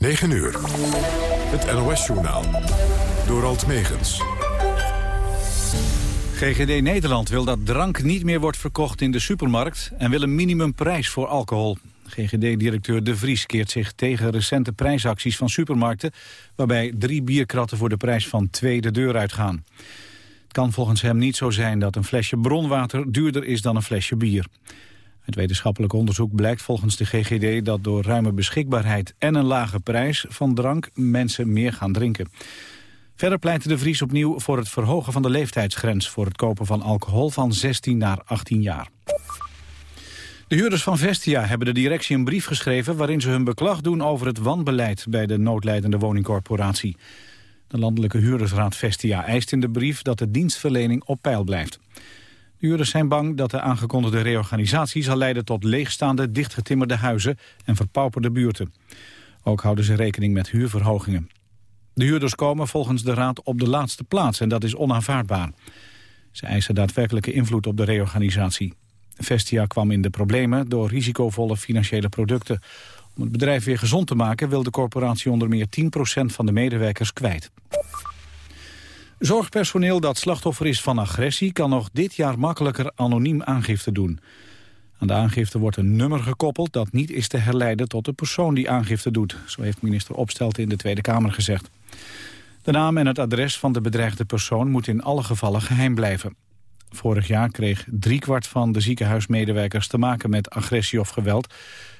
9 uur. Het NOS-journaal. Door Alt Megens. GGD Nederland wil dat drank niet meer wordt verkocht in de supermarkt... en wil een minimumprijs voor alcohol. GGD-directeur De Vries keert zich tegen recente prijsacties van supermarkten... waarbij drie bierkratten voor de prijs van twee de deur uitgaan. Het kan volgens hem niet zo zijn dat een flesje bronwater duurder is dan een flesje bier. Het wetenschappelijk onderzoek blijkt volgens de GGD dat door ruime beschikbaarheid en een lage prijs van drank mensen meer gaan drinken. Verder pleitte de Vries opnieuw voor het verhogen van de leeftijdsgrens voor het kopen van alcohol van 16 naar 18 jaar. De huurders van Vestia hebben de directie een brief geschreven waarin ze hun beklag doen over het wanbeleid bij de noodleidende woningcorporatie. De landelijke huurdersraad Vestia eist in de brief dat de dienstverlening op peil blijft. De huurders zijn bang dat de aangekondigde reorganisatie zal leiden tot leegstaande, dichtgetimmerde huizen en verpauperde buurten. Ook houden ze rekening met huurverhogingen. De huurders komen volgens de raad op de laatste plaats en dat is onaanvaardbaar. Ze eisen daadwerkelijke invloed op de reorganisatie. Vestia kwam in de problemen door risicovolle financiële producten. Om het bedrijf weer gezond te maken wil de corporatie onder meer 10% van de medewerkers kwijt. Zorgpersoneel dat slachtoffer is van agressie... kan nog dit jaar makkelijker anoniem aangifte doen. Aan de aangifte wordt een nummer gekoppeld... dat niet is te herleiden tot de persoon die aangifte doet. Zo heeft minister Opstelten in de Tweede Kamer gezegd. De naam en het adres van de bedreigde persoon... moet in alle gevallen geheim blijven. Vorig jaar kreeg driekwart van de ziekenhuismedewerkers... te maken met agressie of geweld.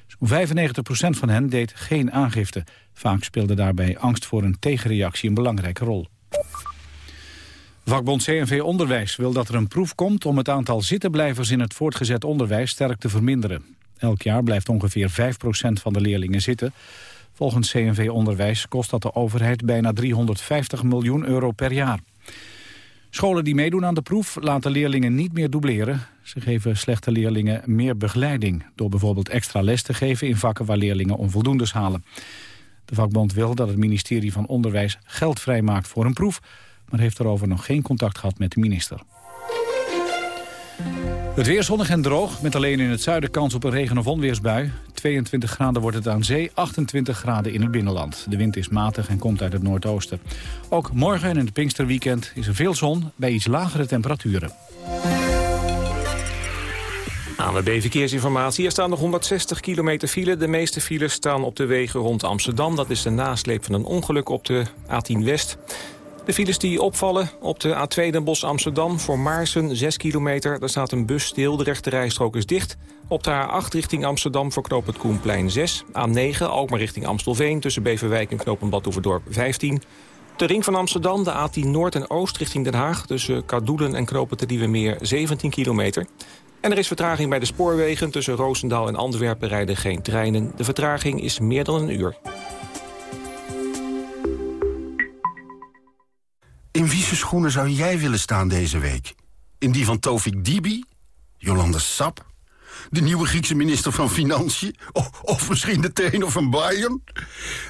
Zo'n 95% van hen deed geen aangifte. Vaak speelde daarbij angst voor een tegenreactie een belangrijke rol. Vakbond CNV Onderwijs wil dat er een proef komt om het aantal zittenblijvers in het voortgezet onderwijs sterk te verminderen. Elk jaar blijft ongeveer 5% van de leerlingen zitten. Volgens CNV Onderwijs kost dat de overheid bijna 350 miljoen euro per jaar. Scholen die meedoen aan de proef laten leerlingen niet meer dubleren. Ze geven slechte leerlingen meer begeleiding... door bijvoorbeeld extra les te geven in vakken waar leerlingen onvoldoendes halen. De vakbond wil dat het ministerie van Onderwijs geld vrijmaakt voor een proef maar heeft erover nog geen contact gehad met de minister. Het weer zonnig en droog, met alleen in het zuiden kans op een regen- of onweersbui. 22 graden wordt het aan zee, 28 graden in het binnenland. De wind is matig en komt uit het noordoosten. Ook morgen en in het Pinksterweekend is er veel zon bij iets lagere temperaturen. Aan de B-verkeersinformatie. Er staan nog 160 kilometer file. De meeste files staan op de wegen rond Amsterdam. Dat is de nasleep van een ongeluk op de A10 West. De files die opvallen op de A2 Den Bosch Amsterdam voor Maarsen 6 kilometer. Daar staat een bus stil, de rechte rijstrook is dicht. Op de A8 richting Amsterdam voor knooppunt Koenplein 6. A9 ook maar richting Amstelveen tussen Beverwijk en knooppunt Badhoevedorp 15. De ring van Amsterdam, de A10 Noord en Oost richting Den Haag... tussen Kadoelen en knooppunt de Meer 17 kilometer. En er is vertraging bij de spoorwegen. Tussen Roosendaal en Antwerpen rijden geen treinen. De vertraging is meer dan een uur. In wiese schoenen zou jij willen staan deze week? In die van Tovik Dibi? Jolanda Sap? De nieuwe Griekse minister van Financiën? Of, of misschien de trainer van Bayern?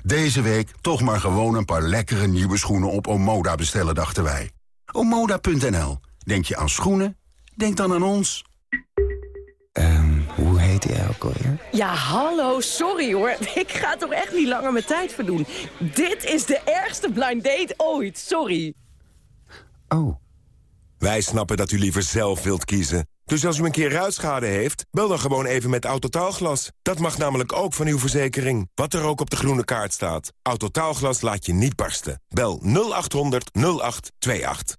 Deze week toch maar gewoon een paar lekkere nieuwe schoenen op Omoda bestellen, dachten wij. Omoda.nl. Denk je aan schoenen? Denk dan aan ons. Um, hoe heet hij ook alweer? Ja, hallo, sorry hoor. Ik ga toch echt niet langer mijn tijd verdoen. Dit is de ergste blind date ooit, sorry. Oh. Wij snappen dat u liever zelf wilt kiezen. Dus als u een keer ruitschade heeft, bel dan gewoon even met Autotaalglas. Dat mag namelijk ook van uw verzekering. Wat er ook op de groene kaart staat. Autotaalglas laat je niet barsten. Bel 0800 0828.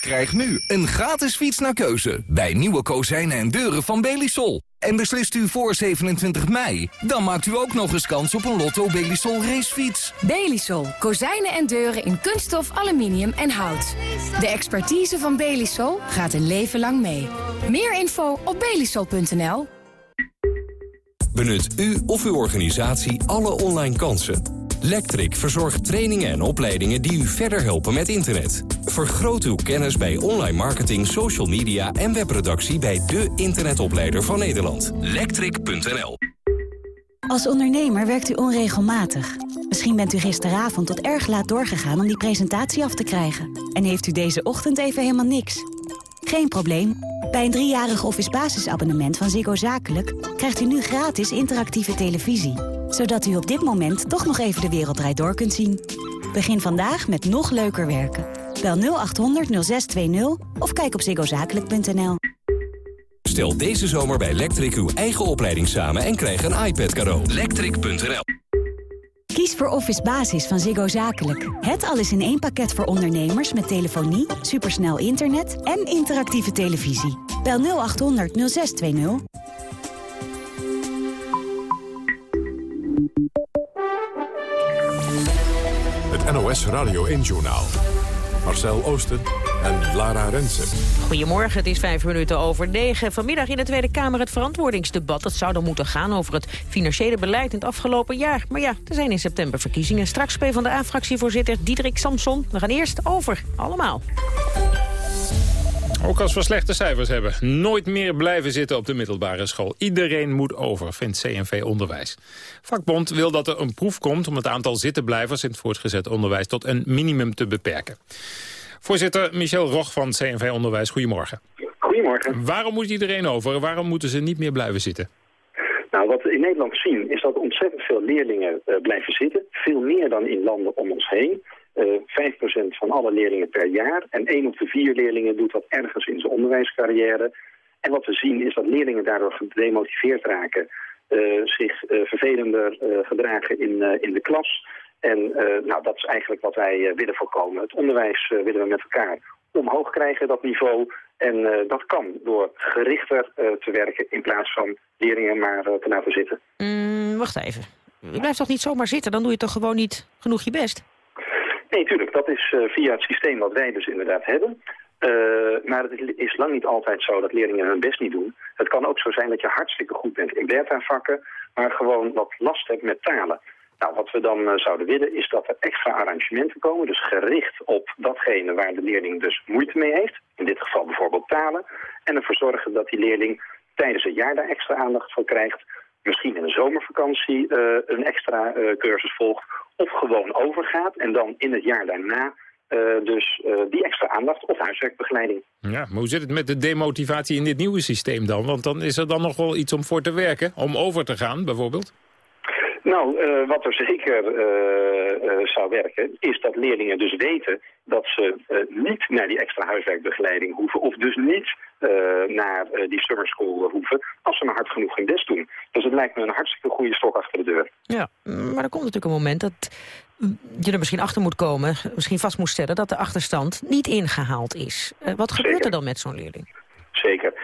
Krijg nu een gratis fiets naar keuze bij nieuwe kozijnen en deuren van Belisol. En beslist u voor 27 mei, dan maakt u ook nog eens kans op een Lotto Belisol racefiets. Belisol. Kozijnen en deuren in kunststof, aluminium en hout. De expertise van Belisol gaat een leven lang mee. Meer info op belisol.nl. Benut u of uw organisatie alle online kansen Lectric verzorgt trainingen en opleidingen die u verder helpen met internet. Vergroot uw kennis bij online marketing, social media en webproductie bij de internetopleider van Nederland. Lectric.nl Als ondernemer werkt u onregelmatig. Misschien bent u gisteravond tot erg laat doorgegaan om die presentatie af te krijgen. En heeft u deze ochtend even helemaal niks. Geen probleem. Bij een driejarig office basisabonnement van Ziggo Zakelijk... krijgt u nu gratis interactieve televisie. Zodat u op dit moment toch nog even de wereldrijd door kunt zien. Begin vandaag met nog leuker werken. Bel 0800 0620 of kijk op ziggozakelijk.nl. Stel deze zomer bij Electric uw eigen opleiding samen en krijg een iPad cadeau. Electric.nl Kies voor Office Basis van Ziggo Zakelijk. Het alles in één pakket voor ondernemers met telefonie, supersnel internet en interactieve televisie. Bel 0800 0620. Het NOS Radio 1-journaal. Marcel Oosten en Lara Rensen. Goedemorgen, het is vijf minuten over negen. Vanmiddag in de Tweede Kamer het verantwoordingsdebat. Dat zou dan moeten gaan over het financiële beleid in het afgelopen jaar. Maar ja, er zijn in september verkiezingen. Straks PvdA-fractievoorzitter Diederik Samson. We gaan eerst over, allemaal. Ook als we slechte cijfers hebben. Nooit meer blijven zitten op de middelbare school. Iedereen moet over, vindt CNV Onderwijs. Vakbond wil dat er een proef komt om het aantal zittenblijvers... in het voortgezet onderwijs tot een minimum te beperken. Voorzitter Michel Roch van CNV Onderwijs, goedemorgen. Goedemorgen. Waarom moet iedereen over? Waarom moeten ze niet meer blijven zitten? Nou, wat we in Nederland zien is dat ontzettend veel leerlingen uh, blijven zitten. Veel meer dan in landen om ons heen. Uh, 5% van alle leerlingen per jaar. En 1 op de 4 leerlingen doet dat ergens in zijn onderwijscarrière. En wat we zien is dat leerlingen daardoor gedemotiveerd raken. Uh, zich uh, vervelender gedragen in, in de klas. En nou, dat is eigenlijk wat wij willen voorkomen. Het onderwijs willen we met elkaar omhoog krijgen, dat niveau. En dat kan door gerichter te werken in plaats van leerlingen maar te laten zitten. Mm, wacht even. Je blijft toch niet zomaar zitten? Dan doe je toch gewoon niet genoeg je best? Nee, tuurlijk. Dat is uh, via het systeem wat wij dus inderdaad hebben. Uh, maar het is lang niet altijd zo dat leerlingen hun best niet doen. Het kan ook zo zijn dat je hartstikke goed bent in beta-vakken... maar gewoon wat last hebt met talen. Nou, wat we dan uh, zouden willen is dat er extra arrangementen komen... dus gericht op datgene waar de leerling dus moeite mee heeft. In dit geval bijvoorbeeld talen. En ervoor zorgen dat die leerling tijdens het jaar daar extra aandacht voor krijgt misschien in de zomervakantie uh, een extra uh, cursus volgt... of gewoon overgaat en dan in het jaar daarna uh, dus die extra aandacht of huiswerkbegeleiding. Ja, maar hoe zit het met de demotivatie in dit nieuwe systeem dan? Want dan is er dan nog wel iets om voor te werken, om over te gaan bijvoorbeeld? Nou, uh, wat er zeker uh, uh, zou werken, is dat leerlingen dus weten dat ze niet naar die extra huiswerkbegeleiding hoeven. Of dus niet naar die summer school hoeven, als ze maar hard genoeg hun best doen. Dus het lijkt me een hartstikke goede stok achter de deur. Ja, maar er komt natuurlijk een moment dat je er misschien achter moet komen, misschien vast moet stellen dat de achterstand niet ingehaald is. wat gebeurt zeker. er dan met zo'n leerling?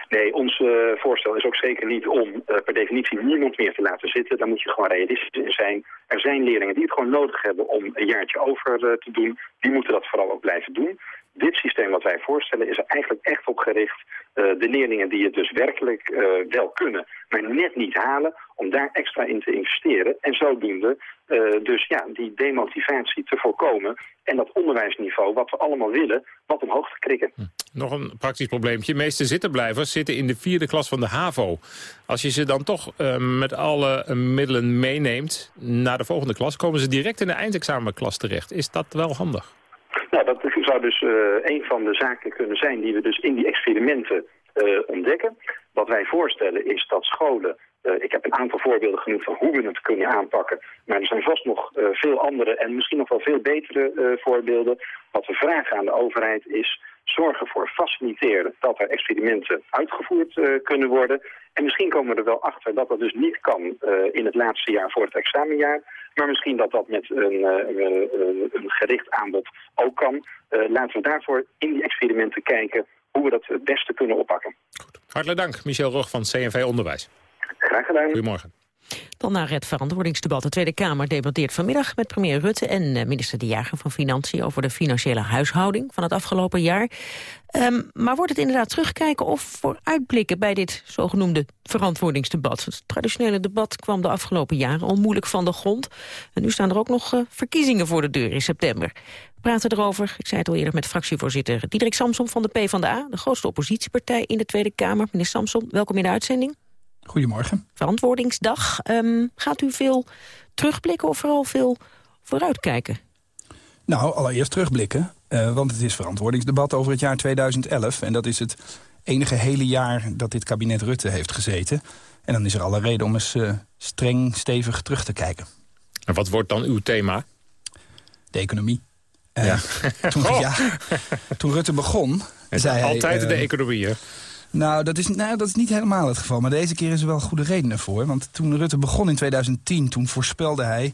Nee, ons uh, voorstel is ook zeker niet om uh, per definitie niemand meer te laten zitten. Daar moet je gewoon realistisch in zijn. Er zijn leerlingen die het gewoon nodig hebben om een jaartje over uh, te doen. Die moeten dat vooral ook blijven doen. Dit systeem wat wij voorstellen is er eigenlijk echt op gericht de leerlingen die het dus werkelijk wel kunnen, maar net niet halen, om daar extra in te investeren. En zodoende dus ja, die demotivatie te voorkomen en dat onderwijsniveau wat we allemaal willen, wat omhoog te krikken. Hm. Nog een praktisch probleempje. De meeste zittenblijvers zitten in de vierde klas van de HAVO. Als je ze dan toch uh, met alle uh, middelen meeneemt naar de volgende klas... komen ze direct in de eindexamenklas terecht. Is dat wel handig? Nou, dat zou dus uh, een van de zaken kunnen zijn die we dus in die experimenten ontdekken. Wat wij voorstellen is dat scholen uh, ik heb een aantal voorbeelden genoemd van hoe we het kunnen aanpakken. Maar er zijn vast nog uh, veel andere en misschien nog wel veel betere uh, voorbeelden. Wat we vragen aan de overheid is zorgen voor faciliteren dat er experimenten uitgevoerd kunnen worden. En misschien komen we er wel achter dat dat dus niet kan in het laatste jaar voor het examenjaar. Maar misschien dat dat met een, een, gericht aanbod ook kan. laten we daarvoor in die experimenten kijken hoe we dat het beste kunnen oppakken. Hartelijk dank, Michel Rog van CNV Onderwijs. Graag gedaan. Goedemorgen. Dan naar het verantwoordingsdebat. De Tweede Kamer debatteert vanmiddag met premier Rutte en minister De Jager van Financiën over de financiële huishouding van het afgelopen jaar. Um, maar wordt het inderdaad terugkijken of vooruitblikken bij dit zogenoemde verantwoordingsdebat? Het traditionele debat kwam de afgelopen jaren onmoeilijk van de grond. En nu staan er ook nog uh, verkiezingen voor de deur in september. We praten erover, ik zei het al eerder, met fractievoorzitter Diederik Samson van de PvdA, de grootste oppositiepartij in de Tweede Kamer. Meneer Samson, welkom in de uitzending. Goedemorgen. Verantwoordingsdag. Um, gaat u veel terugblikken of vooral veel vooruitkijken? Nou, allereerst terugblikken. Uh, want het is verantwoordingsdebat over het jaar 2011. En dat is het enige hele jaar dat dit kabinet Rutte heeft gezeten. En dan is er alle reden om eens uh, streng, stevig terug te kijken. En wat wordt dan uw thema? De economie. Uh, ja. Toen, ja, toen Rutte begon, zei hij... Altijd de economie, hè? Nou dat, is, nou, dat is niet helemaal het geval. Maar deze keer is er wel goede redenen voor. Want toen Rutte begon in 2010, toen voorspelde hij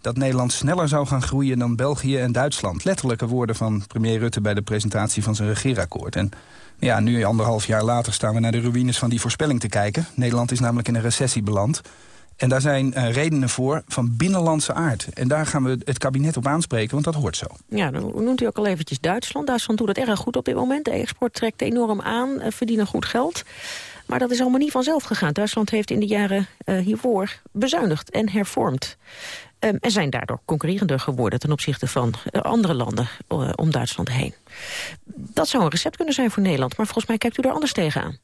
dat Nederland sneller zou gaan groeien dan België en Duitsland. Letterlijke woorden van premier Rutte bij de presentatie van zijn regeerakkoord. En ja, nu anderhalf jaar later staan we naar de ruïnes van die voorspelling te kijken. Nederland is namelijk in een recessie beland. En daar zijn uh, redenen voor van binnenlandse aard. En daar gaan we het kabinet op aanspreken, want dat hoort zo. Ja, dan noemt u ook al eventjes Duitsland. Duitsland doet het erg goed op dit moment. De export trekt enorm aan, uh, verdienen goed geld. Maar dat is allemaal niet vanzelf gegaan. Duitsland heeft in de jaren uh, hiervoor bezuinigd en hervormd. Um, en zijn daardoor concurrerender geworden ten opzichte van andere landen om Duitsland heen. Dat zou een recept kunnen zijn voor Nederland, maar volgens mij kijkt u er anders tegenaan.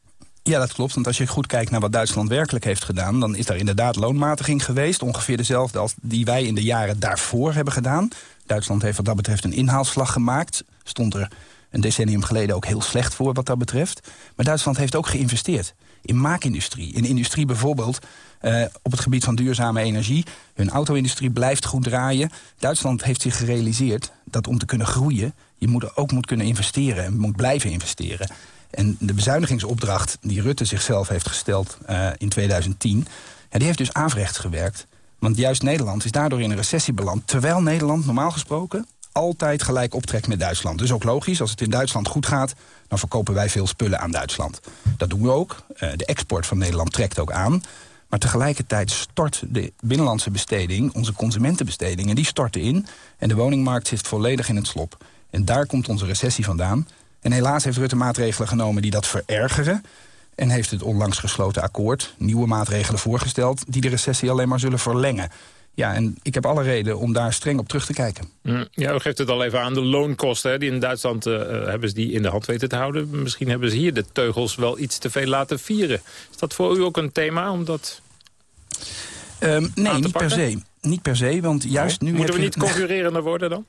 Ja, dat klopt. Want als je goed kijkt naar wat Duitsland werkelijk heeft gedaan... dan is daar inderdaad loonmatiging geweest. Ongeveer dezelfde als die wij in de jaren daarvoor hebben gedaan. Duitsland heeft wat dat betreft een inhaalslag gemaakt. Stond er een decennium geleden ook heel slecht voor wat dat betreft. Maar Duitsland heeft ook geïnvesteerd in maakindustrie. In industrie bijvoorbeeld uh, op het gebied van duurzame energie. Hun auto-industrie blijft goed draaien. Duitsland heeft zich gerealiseerd dat om te kunnen groeien... je moet, ook moet kunnen investeren en moet blijven investeren. En de bezuinigingsopdracht die Rutte zichzelf heeft gesteld uh, in 2010... Ja, die heeft dus averechts gewerkt. Want juist Nederland is daardoor in een recessie beland... terwijl Nederland normaal gesproken altijd gelijk optrekt met Duitsland. Dus ook logisch, als het in Duitsland goed gaat... dan verkopen wij veel spullen aan Duitsland. Dat doen we ook. Uh, de export van Nederland trekt ook aan. Maar tegelijkertijd stort de binnenlandse besteding, onze consumentenbestedingen, die storten in. En de woningmarkt zit volledig in het slop. En daar komt onze recessie vandaan. En helaas heeft Rutte maatregelen genomen die dat verergeren. En heeft het onlangs gesloten akkoord nieuwe maatregelen voorgesteld... die de recessie alleen maar zullen verlengen. Ja, en ik heb alle reden om daar streng op terug te kijken. Mm, ja, u geeft het al even aan, de loonkosten. Hè, die in Duitsland uh, hebben ze die in de hand weten te houden. Misschien hebben ze hier de teugels wel iets te veel laten vieren. Is dat voor u ook een thema? Omdat um, nee, niet per se. Niet per se, want juist oh, nu... Moeten we niet concurrerender worden dan?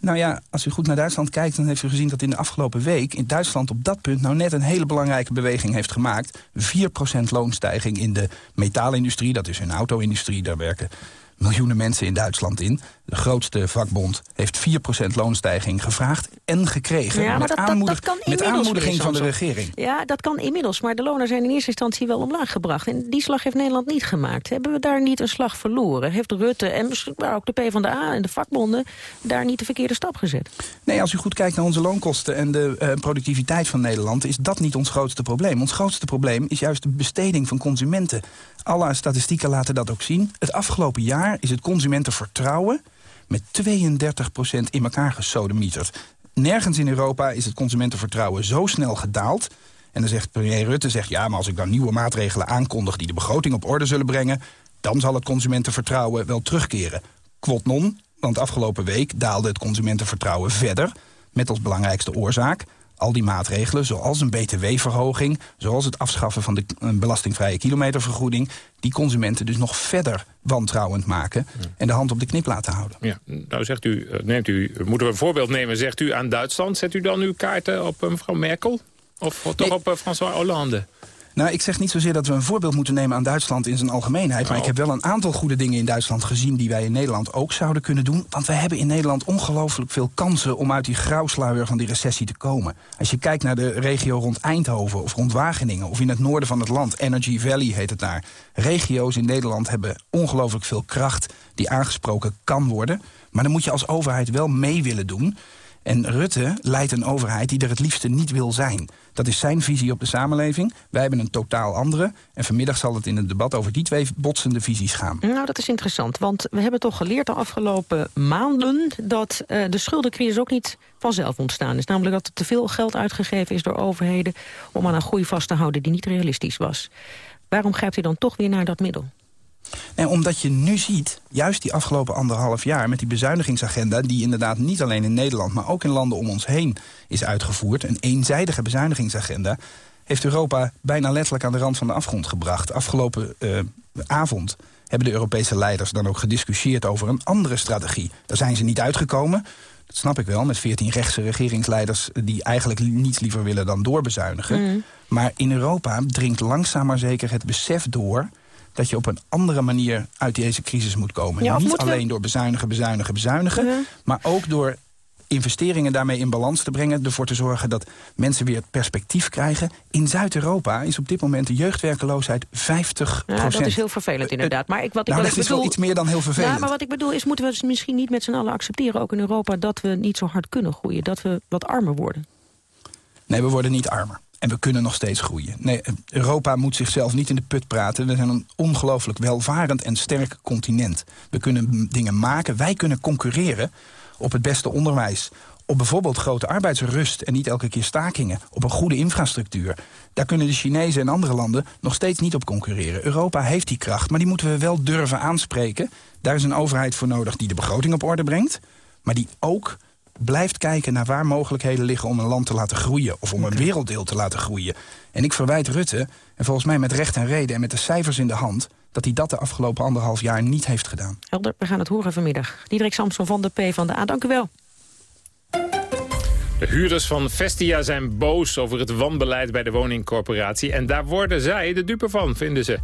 Nou ja, als u goed naar Duitsland kijkt... dan heeft u gezien dat in de afgelopen week... in Duitsland op dat punt nou net een hele belangrijke beweging heeft gemaakt. 4% loonstijging in de metaalindustrie, dat is hun auto-industrie. Daar werken miljoenen mensen in Duitsland in. De grootste vakbond heeft 4% loonstijging gevraagd en gekregen. Ja, met, dat, aanmoedig, dat, met aanmoediging van de regering. Ja, dat kan inmiddels. Maar de lonen zijn in eerste instantie wel omlaag gebracht. En die slag heeft Nederland niet gemaakt. Hebben we daar niet een slag verloren? Heeft Rutte en misschien ook de PvdA en de vakbonden... daar niet de verkeerde stap gezet? Nee, als u goed kijkt naar onze loonkosten en de uh, productiviteit van Nederland... is dat niet ons grootste probleem. Ons grootste probleem is juist de besteding van consumenten. Alle statistieken laten dat ook zien. Het afgelopen jaar is het consumentenvertrouwen met 32% in elkaar gesodemieterd. Nergens in Europa is het consumentenvertrouwen zo snel gedaald. En dan zegt premier Rutte, zegt, ja, maar als ik dan nieuwe maatregelen aankondig... die de begroting op orde zullen brengen... dan zal het consumentenvertrouwen wel terugkeren. Quot non, want afgelopen week daalde het consumentenvertrouwen verder... met als belangrijkste oorzaak al die maatregelen, zoals een btw-verhoging... zoals het afschaffen van de belastingvrije kilometervergoeding... die consumenten dus nog verder wantrouwend maken... en de hand op de knip laten houden. Ja, nou zegt u, eh, neemt u, moeten we een voorbeeld nemen, zegt u aan Duitsland... zet u dan uw kaarten op eh, mevrouw Merkel? Of toch nee. op uh, François Hollande? Nou, ik zeg niet zozeer dat we een voorbeeld moeten nemen aan Duitsland in zijn algemeenheid. Maar Oh. ik heb wel een aantal goede dingen in Duitsland gezien die wij in Nederland ook zouden kunnen doen. Want we hebben in Nederland ongelooflijk veel kansen om uit die grauwsluier van die recessie te komen. Als je kijkt naar de regio rond Eindhoven of rond Wageningen of in het noorden van het land, Energy Valley heet het daar. Regio's in Nederland hebben ongelooflijk veel kracht die aangesproken kan worden. Maar dan moet je als overheid wel mee willen doen. En Rutte leidt een overheid die er het liefste niet wil zijn. Dat is zijn visie op de samenleving. Wij hebben een totaal andere. En vanmiddag zal het in het debat over die twee botsende visies gaan. Nou, dat is interessant, want we hebben toch geleerd de afgelopen maanden... dat uh, de schuldencrisis ook niet vanzelf ontstaan is. Namelijk dat er te veel geld uitgegeven is door overheden... om aan een groei vast te houden die niet realistisch was. Waarom grijpt u dan toch weer naar dat middel? Nee, omdat je nu ziet, juist die afgelopen anderhalf jaar... met die bezuinigingsagenda die inderdaad niet alleen in Nederland... maar ook in landen om ons heen is uitgevoerd... een eenzijdige bezuinigingsagenda... heeft Europa bijna letterlijk aan de rand van de afgrond gebracht. Afgelopen uh, avond hebben de Europese leiders dan ook gediscussieerd over een andere strategie. Daar zijn ze niet uitgekomen. Dat snap ik wel, met 14 rechtse regeringsleiders... die eigenlijk niets liever willen dan doorbezuinigen. Mm. Maar in Europa dringt langzaam maar zeker het besef door dat je op een andere manier uit deze crisis moet komen. Ja, Niet we- alleen door bezuinigen, bezuinigen, bezuinigen... Ja. maar ook door investeringen daarmee in balans te brengen... ervoor te zorgen dat mensen weer het perspectief krijgen. In Zuid-Europa is op dit moment de jeugdwerkeloosheid 50 Ja, dat is heel vervelend inderdaad. Maar ik, wat ik, nou, wat dat ik is wel bedoel, iets meer dan heel vervelend. Ja, maar wat ik bedoel is, moeten we dus misschien niet met z'n allen accepteren... ook in Europa, dat we niet zo hard kunnen groeien. Dat we wat armer worden. Nee, we worden niet armer. En we kunnen nog steeds groeien. Nee, Europa moet zichzelf niet in de put praten. We zijn een ongelooflijk welvarend en sterk continent. We kunnen dingen maken. Wij kunnen concurreren op het beste onderwijs. Op bijvoorbeeld grote arbeidsrust en niet elke keer stakingen. Op een goede infrastructuur. Daar kunnen de Chinezen en andere landen nog steeds niet op concurreren. Europa heeft die kracht, maar die moeten we wel durven aanspreken. Daar is een overheid voor nodig die de begroting op orde brengt. Maar die ook blijft kijken naar waar mogelijkheden liggen om een land te laten groeien... of om een werelddeel te laten groeien. En ik verwijt Rutte, en volgens mij met recht en reden... en met de cijfers in de hand, dat hij dat de afgelopen anderhalf jaar niet heeft gedaan. Helder, we gaan het horen vanmiddag. Diederik Samson van de P van de A, dank u wel. De huurders van Vestia zijn boos over het wanbeleid bij de woningcorporatie. En daar worden zij de dupe van, vinden ze.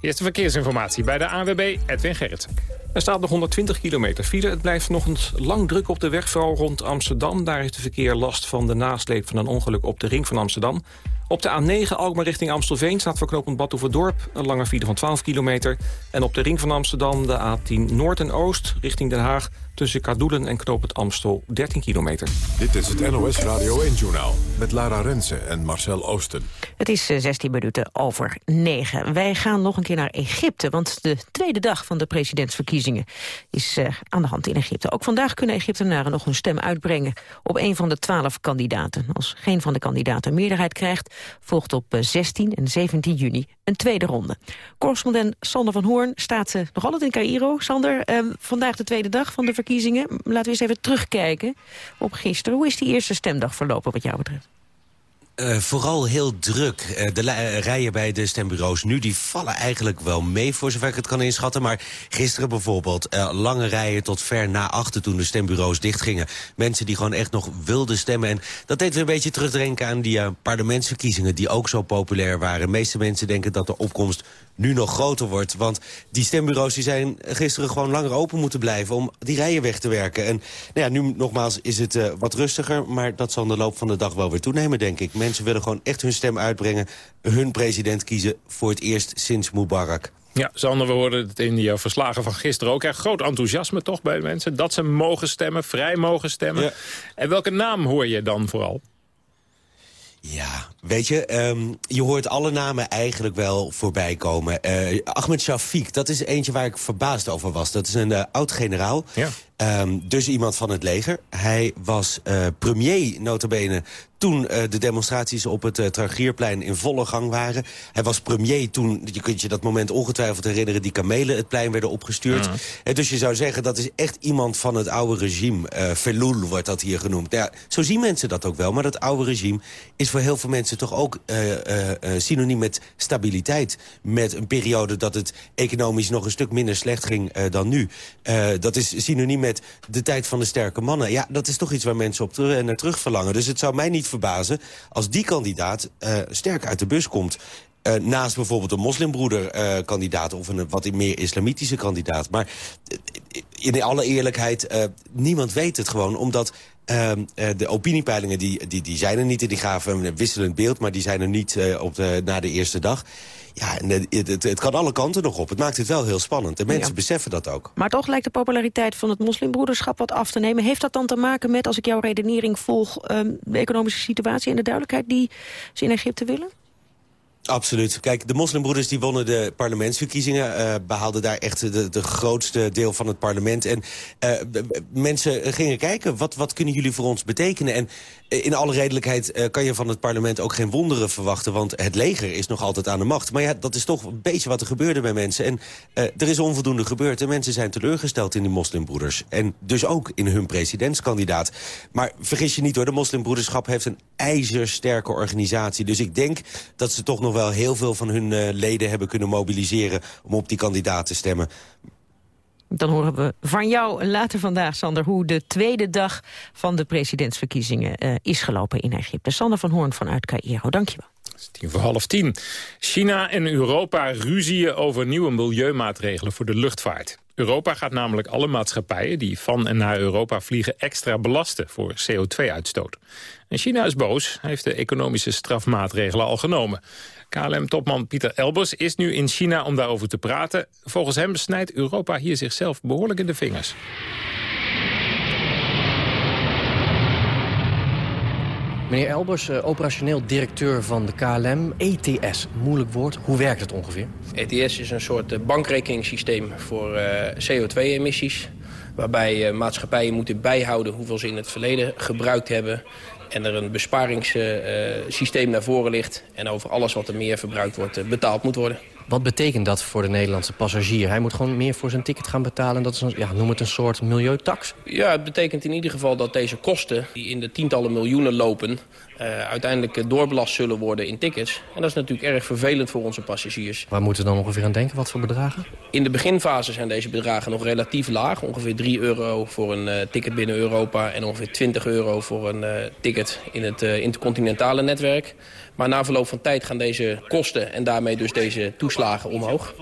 Eerste verkeersinformatie bij de AWB, Edwin Gerritsen. Er staat nog 120 kilometer file. Het blijft nog eens lang druk op de weg, vooral rond Amsterdam. Daar heeft de verkeer last van de nasleep van een ongeluk op de ring van Amsterdam. Op de A9 Alkmaar richting Amstelveen staat voor knooppunt Badhoevedorp... een lange file van 12 kilometer. En op de ring van Amsterdam de A10 Noord en Oost richting Den Haag... tussen Kadoelen en knooppunt Amstel 13 kilometer. Dit is het NOS Radio 1-journaal met Lara Rensen en Marcel Oosten. Het is eh, 16 minuten over 9. Wij gaan nog een keer naar Egypte, want de tweede dag van de presidentsverkiezingen is eh, aan de hand in Egypte. Ook vandaag kunnen Egyptenaren nog hun stem uitbrengen op een van de twaalf kandidaten. Als geen van de kandidaten meerderheid krijgt, volgt op eh, 16 en 17 juni een tweede ronde. Correspondent Sander van Hoorn staat eh, nog altijd in Cairo. Sander, eh, vandaag de tweede dag van de verkiezingen. Laten we eens even terugkijken op gisteren. Hoe is die eerste stemdag verlopen wat jou betreft? Eh, vooral heel druk. Eh, de eh, rijen bij de stembureaus nu die vallen eigenlijk wel mee... voor zover ik het kan inschatten. Maar gisteren bijvoorbeeld lange rijen tot ver na achter... toen de stembureaus dichtgingen. Mensen die gewoon echt nog wilden stemmen. En dat deed weer een beetje terugdenken aan die parlementsverkiezingen... die ook zo populair waren. De meeste mensen denken dat de opkomst nu nog groter wordt. Want die stembureaus die zijn gisteren gewoon langer open moeten blijven... om die rijen weg te werken. En nou ja, nu nogmaals is het wat rustiger... maar dat zal in de loop van de dag wel weer toenemen, denk ik. Mensen willen gewoon echt hun stem uitbrengen... hun president kiezen voor het eerst sinds Mubarak. Ja, Sander, we hoorden het in die verslagen van gisteren ook. Er groot enthousiasme toch bij de mensen. Dat ze mogen stemmen, vrij mogen stemmen. Ja. En welke naam hoor je dan vooral? Ja, weet je, ehm, je hoort alle namen eigenlijk wel voorbij komen. Eh, Ahmed Shafiq, dat is eentje waar ik verbaasd over was. Dat is een eh, oud-generaal, Ja. Ehm, dus iemand van het leger. Hij was eh, premier, notabene, toen eh, de demonstraties op het uh, Tragierplein in volle gang waren. Hij was premier toen, je kunt je dat moment ongetwijfeld herinneren... die kamelen het plein werden opgestuurd. Mhm. En dus je zou zeggen, dat is echt iemand van het oude regime. Feloul wordt dat hier genoemd. Ja, zo zien mensen dat ook wel. Maar dat oude regime is voor heel veel mensen toch ook synoniem met stabiliteit. Met een periode dat het economisch nog een stuk minder slecht ging dan nu. Dat is synoniem met de tijd van de sterke mannen. Ja, dat is toch iets waar mensen op ter- naar terug verlangen. Dus het zou mij niet verbazen als die kandidaat eh, sterk uit de bus komt. Eh, naast bijvoorbeeld een moslimbroeder-kandidaat... of een wat meer islamitische kandidaat. Maar eh, in alle eerlijkheid, eh, niemand weet het gewoon. Omdat ehm, eh, de opiniepeilingen die, die, die zijn er niet. Die gaven een wisselend beeld, maar die zijn er niet eh, op de, na de eerste dag. Ja, en, het, het, het kan alle kanten nog op. Het maakt het wel heel spannend. En mensen Ja. beseffen dat ook. Maar toch lijkt de populariteit van het moslimbroederschap wat af te nemen. Heeft dat dan te maken met, als ik jouw redenering volg... ehm, de economische situatie en de duidelijkheid die ze in Egypte willen? Absoluut. Kijk, de moslimbroeders die wonnen de parlementsverkiezingen... eh, behaalden daar echt de, de grootste deel van het parlement. En eh, mensen gingen kijken, wat, wat kunnen jullie voor ons betekenen? En in alle redelijkheid eh, kan je van het parlement ook geen wonderen verwachten... want het leger is nog altijd aan de macht. Maar ja, dat is toch een beetje wat er gebeurde bij mensen. En eh, er is onvoldoende gebeurd en mensen zijn teleurgesteld in die moslimbroeders. En dus ook in hun presidentskandidaat. Maar vergis je niet hoor, de moslimbroederschap heeft een ijzersterke organisatie. Dus ik denk dat ze toch nog wel heel veel van hun eh, leden hebben kunnen mobiliseren... om op die kandidaat te stemmen. Dan horen we van jou later vandaag, Sander... hoe de tweede dag van de presidentsverkiezingen uh, is gelopen in Egypte. Sander van Hoorn vanuit Cairo, dankjewel. Tien voor half tien. China en Europa ruzien over nieuwe milieumaatregelen voor de luchtvaart. Europa gaat namelijk alle maatschappijen die van en naar Europa vliegen extra belasten voor CO2-uitstoot. En China is boos, heeft de economische strafmaatregelen al genomen. KLM-topman Pieter Elbers is nu in China om daarover te praten. Volgens hem snijdt Europa hier zichzelf behoorlijk in de vingers. Meneer Elbers, uh, operationeel directeur van de KLM. ETS, moeilijk woord. Hoe werkt het ongeveer? ETS is een soort uh, bankrekeningssysteem voor uh, CO2-emissies. Waarbij maatschappijen moeten bijhouden hoeveel ze in het verleden gebruikt hebben. En er een besparingssysteem naar voren ligt. En over alles wat er meer verbruikt wordt betaald moet worden. Wat betekent dat voor de Nederlandse passagier? Hij moet gewoon meer voor zijn ticket gaan betalen. Dat is een, ja, noem het een soort milieutax. Ja, het betekent in ieder geval dat deze kosten... die in de tientallen miljoenen lopen... Uh, uiteindelijk doorbelast zullen worden in tickets. En dat is natuurlijk erg vervelend voor onze passagiers. Waar moeten we dan ongeveer aan denken? Wat voor bedragen? In de beginfase zijn deze bedragen nog relatief laag. Ongeveer 3 euro voor een uh, ticket binnen Europa... en ongeveer 20 euro voor een uh, ticket in het intercontinentale netwerk. Maar na verloop van tijd gaan deze kosten en daarmee dus deze toeslagen omhoog.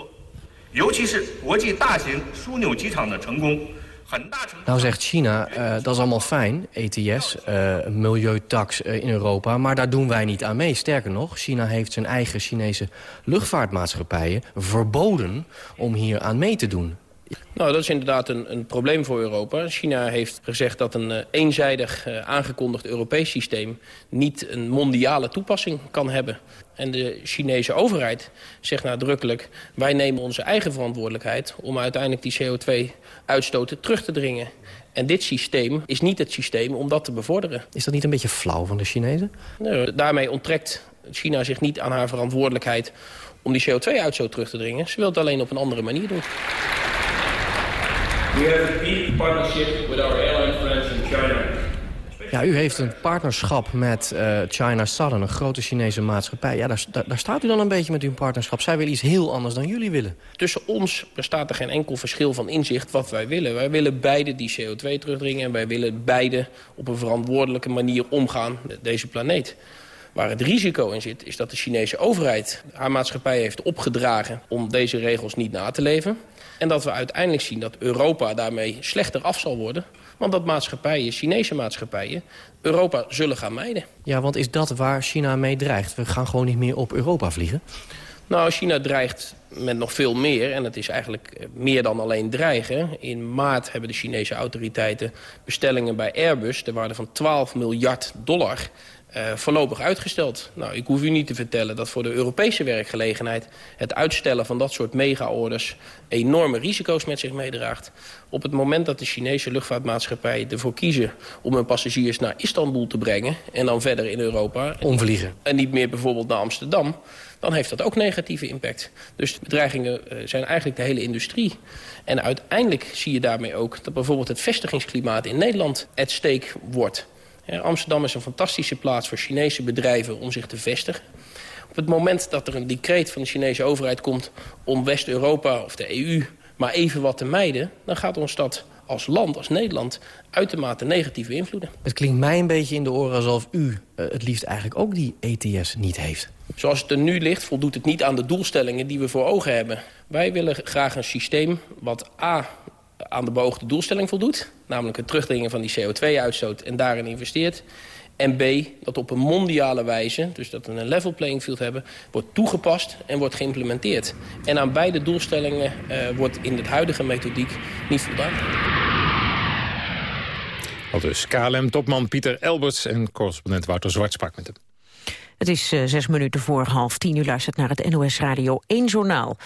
Nou zegt China, uh, dat is allemaal fijn, ETS, uh, milieutax uh, in Europa... maar daar doen wij niet aan mee. Sterker nog, China heeft zijn eigen Chinese luchtvaartmaatschappijen verboden om hier aan mee te doen. Nou, dat is inderdaad een, een, probleem voor Europa. China heeft gezegd dat een eenzijdig aangekondigd Europees systeem... niet een mondiale toepassing kan hebben. En de Chinese overheid zegt nadrukkelijk... wij nemen onze eigen verantwoordelijkheid om uiteindelijk die CO2-uitstoten terug te dringen. En dit systeem is niet het systeem om dat te bevorderen. Is dat niet een beetje flauw van de Chinezen? Nee, daarmee onttrekt China zich niet aan haar verantwoordelijkheid om die CO2-uitstoot terug te dringen. Ze wil het alleen op een andere manier doen. We have a deep partnership with our airline friends in China. Ja, u heeft een partnerschap met uh, China Southern, een grote Chinese maatschappij. Ja, daar, daar, staat u dan een beetje met uw partnerschap. Zij willen iets heel anders dan jullie willen. Tussen ons bestaat er geen enkel verschil van inzicht wat wij willen. Wij willen beide die CO2 terugdringen en wij willen beide op een verantwoordelijke manier omgaan met deze planeet. Waar het risico in zit, is dat de Chinese overheid haar maatschappij heeft opgedragen om deze regels niet na te leven. En dat we uiteindelijk zien dat Europa daarmee slechter af zal worden. Want dat maatschappijen, Chinese maatschappijen, Europa zullen gaan mijden. Ja, want is dat waar China mee dreigt? We gaan gewoon niet meer op Europa vliegen? Nou, China dreigt met nog veel meer. En het is eigenlijk meer dan alleen dreigen. In maart hebben de Chinese autoriteiten bestellingen bij Airbus... ter waarde van 12 miljard dollar uh, voorlopig uitgesteld. Nou, ik hoef u niet te vertellen dat voor de Europese werkgelegenheid... het uitstellen van dat soort mega-orders enorme risico's met zich meedraagt. Op het moment dat de Chinese luchtvaartmaatschappijen ervoor kiezen... om hun passagiers naar Istanbul te brengen en dan verder in Europa... Omvliegen. En niet meer bijvoorbeeld naar Amsterdam dan heeft dat ook negatieve impact. Dus de bedreigingen zijn eigenlijk de hele industrie. En uiteindelijk zie je daarmee ook dat bijvoorbeeld het vestigingsklimaat in Nederland at stake wordt. Amsterdam is een fantastische plaats voor Chinese bedrijven om zich te vestigen. Op het moment dat er een decreet van de Chinese overheid komt... om West-Europa of de EU maar even wat te mijden... dan gaat ons dat als land, als Nederland, uitermate negatieve invloeden. Het klinkt mij een beetje in de oren alsof u uh, het liefst eigenlijk ook die ETS niet heeft. Zoals het er nu ligt, voldoet het niet aan de doelstellingen die we voor ogen hebben. Wij willen graag een systeem wat A aan de beoogde doelstelling voldoet. Namelijk het terugdringen van die CO2-uitstoot en daarin investeert. En B, dat op een mondiale wijze, dus dat we een level playing field hebben... wordt toegepast en wordt geïmplementeerd. En aan beide doelstellingen uh, wordt in het huidige methodiek niet voldaan. Al dus KLM-topman Pieter Elberts en correspondent Wouter Zwart sprak met hem. Het is uh, zes minuten voor half tien. U luistert naar het NOS Radio 1 Journaal.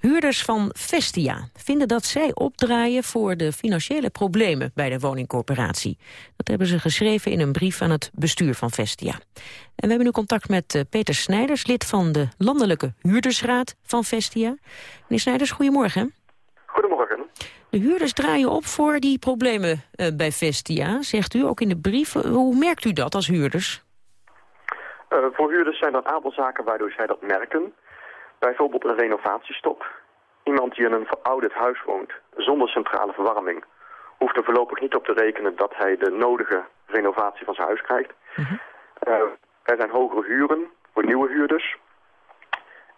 Huurders van Vestia vinden dat zij opdraaien voor de financiële problemen bij de woningcorporatie. Dat hebben ze geschreven in een brief aan het bestuur van Vestia. En we hebben nu contact met uh, Peter Snijders, lid van de Landelijke Huurdersraad van Vestia. Meneer Snijders, goedemorgen. Goedemorgen. De huurders draaien op voor die problemen uh, bij Vestia, zegt u ook in de brief. Hoe merkt u dat als huurders? Uh, voor huurders zijn er een aantal zaken waardoor zij dat merken. Bijvoorbeeld een renovatiestop iemand die in een verouderd huis woont, zonder centrale verwarming, hoeft er voorlopig niet op te rekenen dat hij de nodige renovatie van zijn huis krijgt. Eh, er zijn hogere huren voor nieuwe huurders.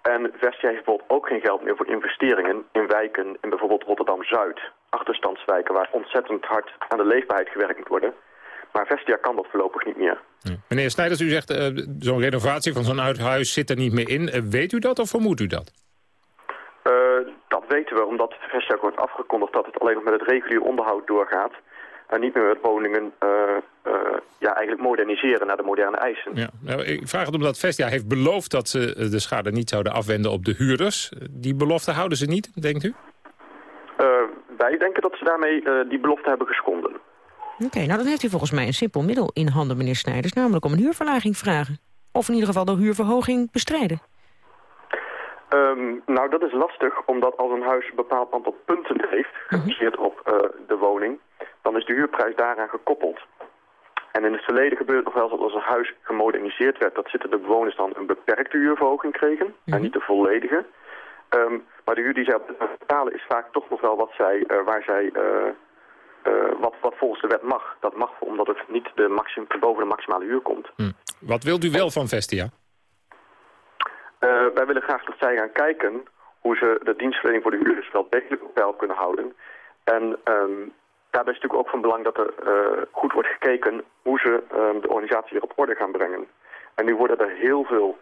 En Vestia heeft bijvoorbeeld ook geen geld meer voor investeringen in wijken in bijvoorbeeld Rotterdam-Zuid. Achterstandswijken waar ontzettend hard aan de leefbaarheid gewerkt moet worden. Maar Vestia kan dat voorlopig niet meer. Meneer Snijders, u zegt uh, zo'n renovatie van zo'n oud huis zit er niet meer in. Uh, weet u dat of vermoedt u dat? Uh, dat weten we, omdat Vestia wordt afgekondigd dat het alleen nog met het regulier onderhoud doorgaat. En niet meer met woningen ja, eigenlijk moderniseren naar de moderne eisen. Ja. Nou, ik vraag het omdat Vestia heeft beloofd dat ze de schade niet zouden afwenden op de huurders. Die belofte houden ze niet, denkt u? wij denken dat ze daarmee die belofte hebben geschonden. Oké, nou dan heeft u volgens mij een simpel middel in handen, meneer Snijders. Namelijk om een huurverlaging vragen. Of in ieder geval de huurverhoging bestrijden. Um, nou, dat is lastig, omdat als een huis een bepaald aantal punten heeft, gebaseerd op uh, de woning, dan is de huurprijs daaraan gekoppeld. En in het verleden gebeurde het nog wel eens dat als een huis gemoderniseerd werd, dat zitten de bewoners dan een beperkte huurverhoging kregen, en niet de volledige. Um, maar de huur die zij betalen is vaak toch nog wel wat zij, uh, waar zij uh, uh, wat, wat volgens de wet mag. Dat mag omdat het niet de maxim, boven de maximale huur komt. Hm. Wat wilt u wel van Vestia? Uh, wij willen graag dat zij gaan kijken hoe ze de dienstverlening voor de huurders wel degelijk op peil kunnen houden. En um, daarbij is natuurlijk ook van belang dat er uh, goed wordt gekeken hoe ze um, de organisatie weer op orde gaan brengen. En nu worden er heel veel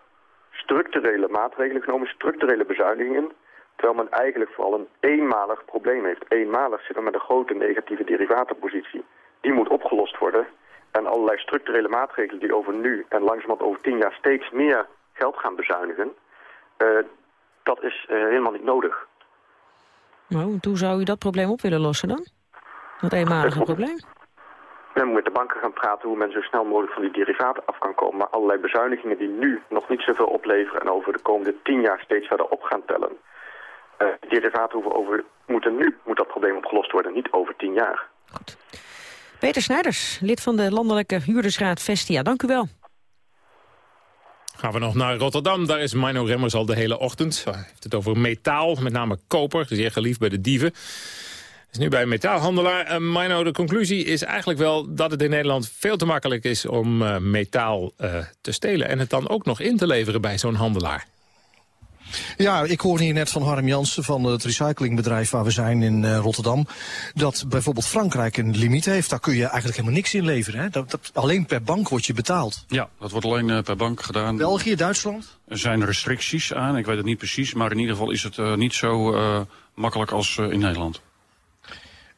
structurele maatregelen genomen, structurele bezuinigingen. Terwijl men eigenlijk vooral een eenmalig probleem heeft. Eenmalig zit er met een grote negatieve derivatenpositie. Die moet opgelost worden. En allerlei structurele maatregelen die over nu en langzamerhand over tien jaar steeds meer geld gaan bezuinigen. Uh, dat is uh, helemaal niet nodig. Nou, hoe zou u dat probleem op willen lossen dan? Dat eenmalige probleem? Men moet met de banken gaan praten hoe men zo snel mogelijk van die derivaten af kan komen. Maar allerlei bezuinigingen die nu nog niet zoveel opleveren en over de komende tien jaar steeds verder op gaan tellen. Uh, die derivaten hoeven over, moeten nu moet dat probleem opgelost worden, niet over tien jaar. Goed. Peter Snijders, lid van de Landelijke Huurdersraad Vestia. Dank u wel. Gaan we nog naar Rotterdam. Daar is Mino Remmers al de hele ochtend. Hij heeft het over metaal, met name koper. Zeer geliefd bij de dieven. Is nu bij een metaalhandelaar. Uh, Mino, de conclusie is eigenlijk wel dat het in Nederland veel te makkelijk is om uh, metaal uh, te stelen. En het dan ook nog in te leveren bij zo'n handelaar. Ja, ik hoorde hier net van Harm Jansen van het recyclingbedrijf waar we zijn in uh, Rotterdam. Dat bijvoorbeeld Frankrijk een limiet heeft. Daar kun je eigenlijk helemaal niks in leveren. Hè? Dat, dat, alleen per bank wordt je betaald. Ja, dat wordt alleen uh, per bank gedaan. België, Duitsland? Er zijn restricties aan, ik weet het niet precies. Maar in ieder geval is het uh, niet zo makkelijk als in Nederland.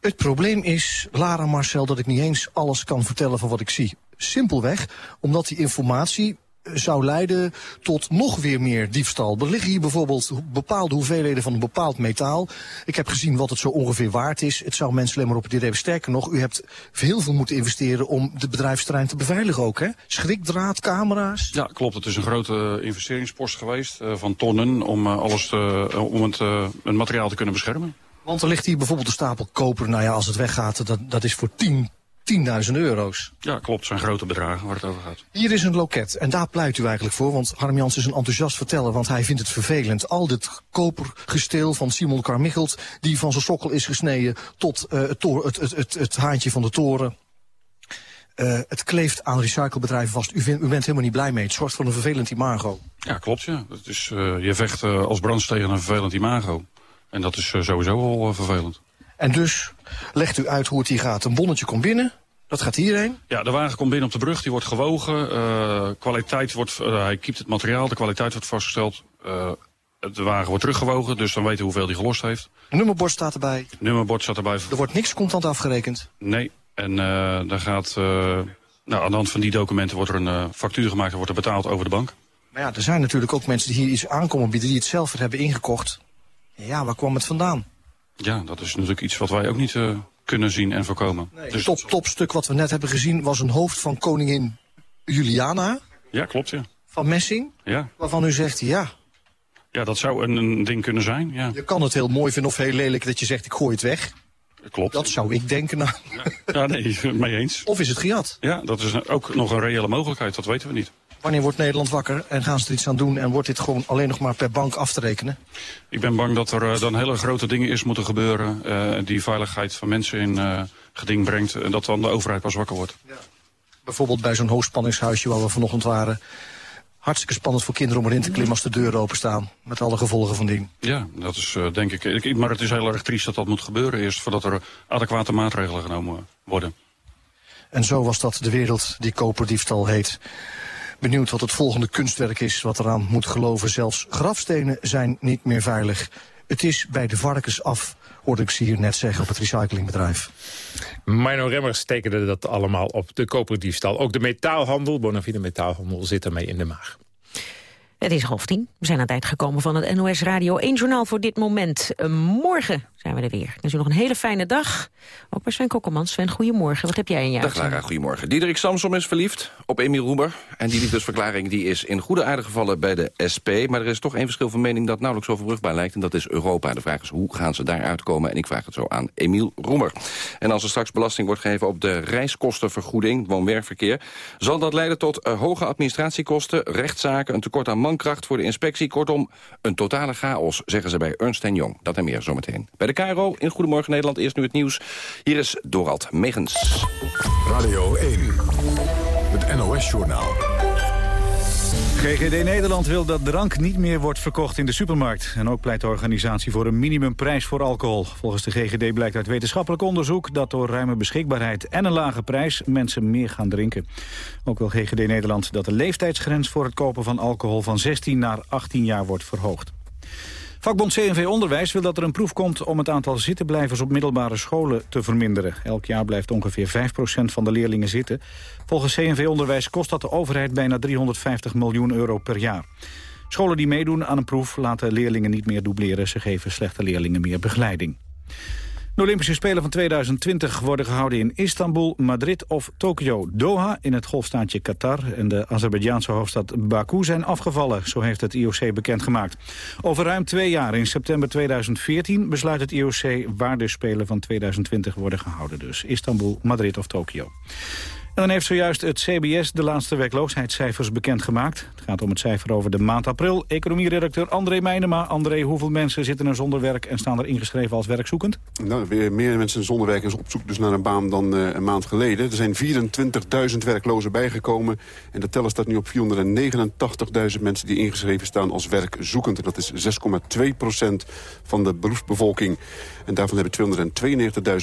Het probleem is, Lara Marcel, dat ik niet eens alles kan vertellen van wat ik zie. Simpelweg omdat die informatie zou leiden tot nog weer meer diefstal. Er liggen hier bijvoorbeeld bepaalde hoeveelheden van een bepaald metaal. Ik heb gezien wat het zo ongeveer waard is. Het zou mensen alleen maar op het idee hebben. Sterker nog, u hebt heel veel moeten investeren om de bedrijfsterrein te beveiligen ook, hè? Schrikdraad, camera's. Ja, klopt. Het is een grote investeringspost geweest uh, van tonnen om uh, alles te, uh, om het, het materiaal te kunnen beschermen. Want er ligt hier bijvoorbeeld een stapel koper. Nou ja, als het weggaat, dat, dat is voor 10 10.000 euro's. Ja, klopt. Het zijn grote bedragen waar het over gaat. Hier is een loket en daar pleit u eigenlijk voor. Want Harm Jans is een enthousiast verteller, want hij vindt het vervelend. Al dit kopergesteel van Simon Carmichelt, die van zijn sokkel is gesneden... tot uh, het, het, het, het, het haantje van de toren. Uh, het kleeft aan recyclebedrijven vast. U, vindt, u bent helemaal niet blij mee. Het zorgt voor een vervelend imago. Ja, klopt. Ja. Het is, uh, je vecht als brand tegen een vervelend imago. En dat is sowieso wel vervelend. En dus legt u uit hoe het hier gaat. Een bonnetje komt binnen, dat gaat hierheen? Ja, de wagen komt binnen op de brug, die wordt gewogen. Uh, kwaliteit wordt, uh, hij kiept het materiaal, de kwaliteit wordt vastgesteld. Uh, de wagen wordt teruggewogen, dus dan weten we hoeveel hij gelost heeft. Nummerbord staat erbij? nummerbord staat erbij. Er wordt niks contant afgerekend? Nee, en dan gaat, nou, aan de hand van die documenten wordt er een factuur gemaakt en wordt er betaald over de bank. Maar ja, er zijn natuurlijk ook mensen die hier iets aankomen bieden die het zelf hebben ingekocht. Ja, waar kwam het vandaan? Ja, dat is natuurlijk iets wat wij ook niet uh, kunnen zien en voorkomen. Nee, dus... top, topstuk wat we net hebben gezien was een hoofd van koningin Juliana. Ja, klopt, ja. Van Messing. Ja. Waarvan u zegt, ja. Ja, dat zou een, een ding kunnen zijn, ja. Je kan het heel mooi vinden of heel lelijk dat je zegt, ik gooi het weg. Klopt. Dat zou ik denken. Nou. Ja. ja, nee, mee eens. Of is het gejat? Ja, dat is ook nog een reële mogelijkheid, dat weten we niet. Wanneer wordt Nederland wakker en gaan ze er iets aan doen... en wordt dit gewoon alleen nog maar per bank af te rekenen? Ik ben bang dat er uh, dan hele grote dingen eerst moeten gebeuren... Uh, die veiligheid van mensen in uh, geding brengt... en dat dan de overheid pas wakker wordt. Ja. Bijvoorbeeld bij zo'n hoogspanningshuisje waar we vanochtend waren... hartstikke spannend voor kinderen om erin te klimmen als de deuren openstaan. Met alle gevolgen van dien. Ja, dat is denk ik, ik... Maar het is heel erg triest dat dat moet gebeuren eerst... voordat er adequate maatregelen genomen worden. En zo was dat de wereld die koperdiefstal heet. Benieuwd wat het volgende kunstwerk is wat eraan moet geloven. Zelfs grafstenen zijn niet meer veilig. Het is bij de varkens af, hoorde ik ze hier net zeggen op het recyclingbedrijf. Mino Remmers tekende dat allemaal op de koperdiefstal. Ook de metaalhandel, Bonafide metaalhandel, zit ermee in de maag. Het is half tien. We zijn aan het eind gekomen van het NOS Radio 1 Journaal voor dit moment. Uh, morgen zijn we er weer. Dus u nog een hele fijne dag. Ook bij Sven Kokkelman. Sven, goedemorgen. Wat heb jij in je Dag Lara, goedemorgen. Diederik Samsom is verliefd op Emiel Roemer. En die liefdesverklaring die is in goede aarde gevallen bij de SP. Maar er is toch één verschil van mening dat nauwelijks overbrugbaar lijkt. En dat is Europa. De vraag is hoe gaan ze daar uitkomen? En ik vraag het zo aan Emiel Roemer. En als er straks belasting wordt gegeven op de reiskostenvergoeding, woon-werkverkeer... zal dat leiden tot uh, hoge administratiekosten, rechtszaken, een tekort aan mankracht voor de inspectie. Kortom, een totale chaos, zeggen ze bij Ernst Jong. Dat en meer zometeen. Bij de KRO in Goedemorgen Nederland eerst nu het nieuws. Hier is Dorald Megens. Radio 1, het NOS-journaal. GGD Nederland wil dat drank niet meer wordt verkocht in de supermarkt. En ook pleit de organisatie voor een minimumprijs voor alcohol. Volgens de GGD blijkt uit wetenschappelijk onderzoek... dat door ruime beschikbaarheid en een lage prijs mensen meer gaan drinken. Ook wil GGD Nederland dat de leeftijdsgrens voor het kopen van alcohol... van 16 naar 18 jaar wordt verhoogd. Vakbond CNV Onderwijs wil dat er een proef komt om het aantal zittenblijvers op middelbare scholen te verminderen. Elk jaar blijft ongeveer 5% van de leerlingen zitten. Volgens CNV Onderwijs kost dat de overheid bijna 350 miljoen euro per jaar. Scholen die meedoen aan een proef laten leerlingen niet meer dubleren. Ze geven slechte leerlingen meer begeleiding. De Olympische Spelen van 2020 worden gehouden in Istanbul, Madrid of Tokio. Doha in het golfstaatje Qatar en de Azerbeidzjaanse hoofdstad Baku zijn afgevallen, zo heeft het IOC bekendgemaakt. Over ruim twee jaar, in september 2014, besluit het IOC waar de Spelen van 2020 worden gehouden. Dus Istanbul, Madrid of Tokio. En dan heeft zojuist het CBS de laatste werkloosheidscijfers bekendgemaakt. Het gaat om het cijfer over de maand april. Economieredacteur André Meijnema. André, hoeveel mensen zitten er zonder werk en staan er ingeschreven als werkzoekend? Nou, weer meer mensen zonder werk en op zoek dus naar een baan dan uh, een maand geleden. Er zijn 24.000 werklozen bijgekomen. En de teller staat nu op 489.000 mensen die ingeschreven staan als werkzoekend. En dat is 6,2 procent van de beroepsbevolking. En daarvan hebben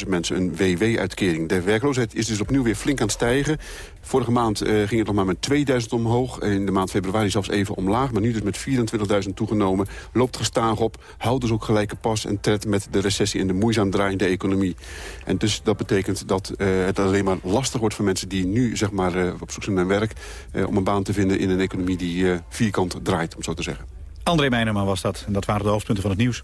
292.000 mensen een WW-uitkering. De werkloosheid is dus opnieuw weer flink aan het stijgen. Vorige maand uh, ging het nog maar met 2000 omhoog. In de maand februari zelfs even omlaag. Maar nu dus met 24.000 toegenomen. Loopt gestaag op. Houdt dus ook gelijke pas en tred met de recessie en de moeizaam draaiende economie. En dus dat betekent dat uh, het alleen maar lastig wordt voor mensen die nu zeg maar, uh, op zoek zijn naar werk. om een baan te vinden in een economie die vierkant draait, om zo te zeggen. André Meijnerman was dat. En dat waren de hoofdpunten van het nieuws.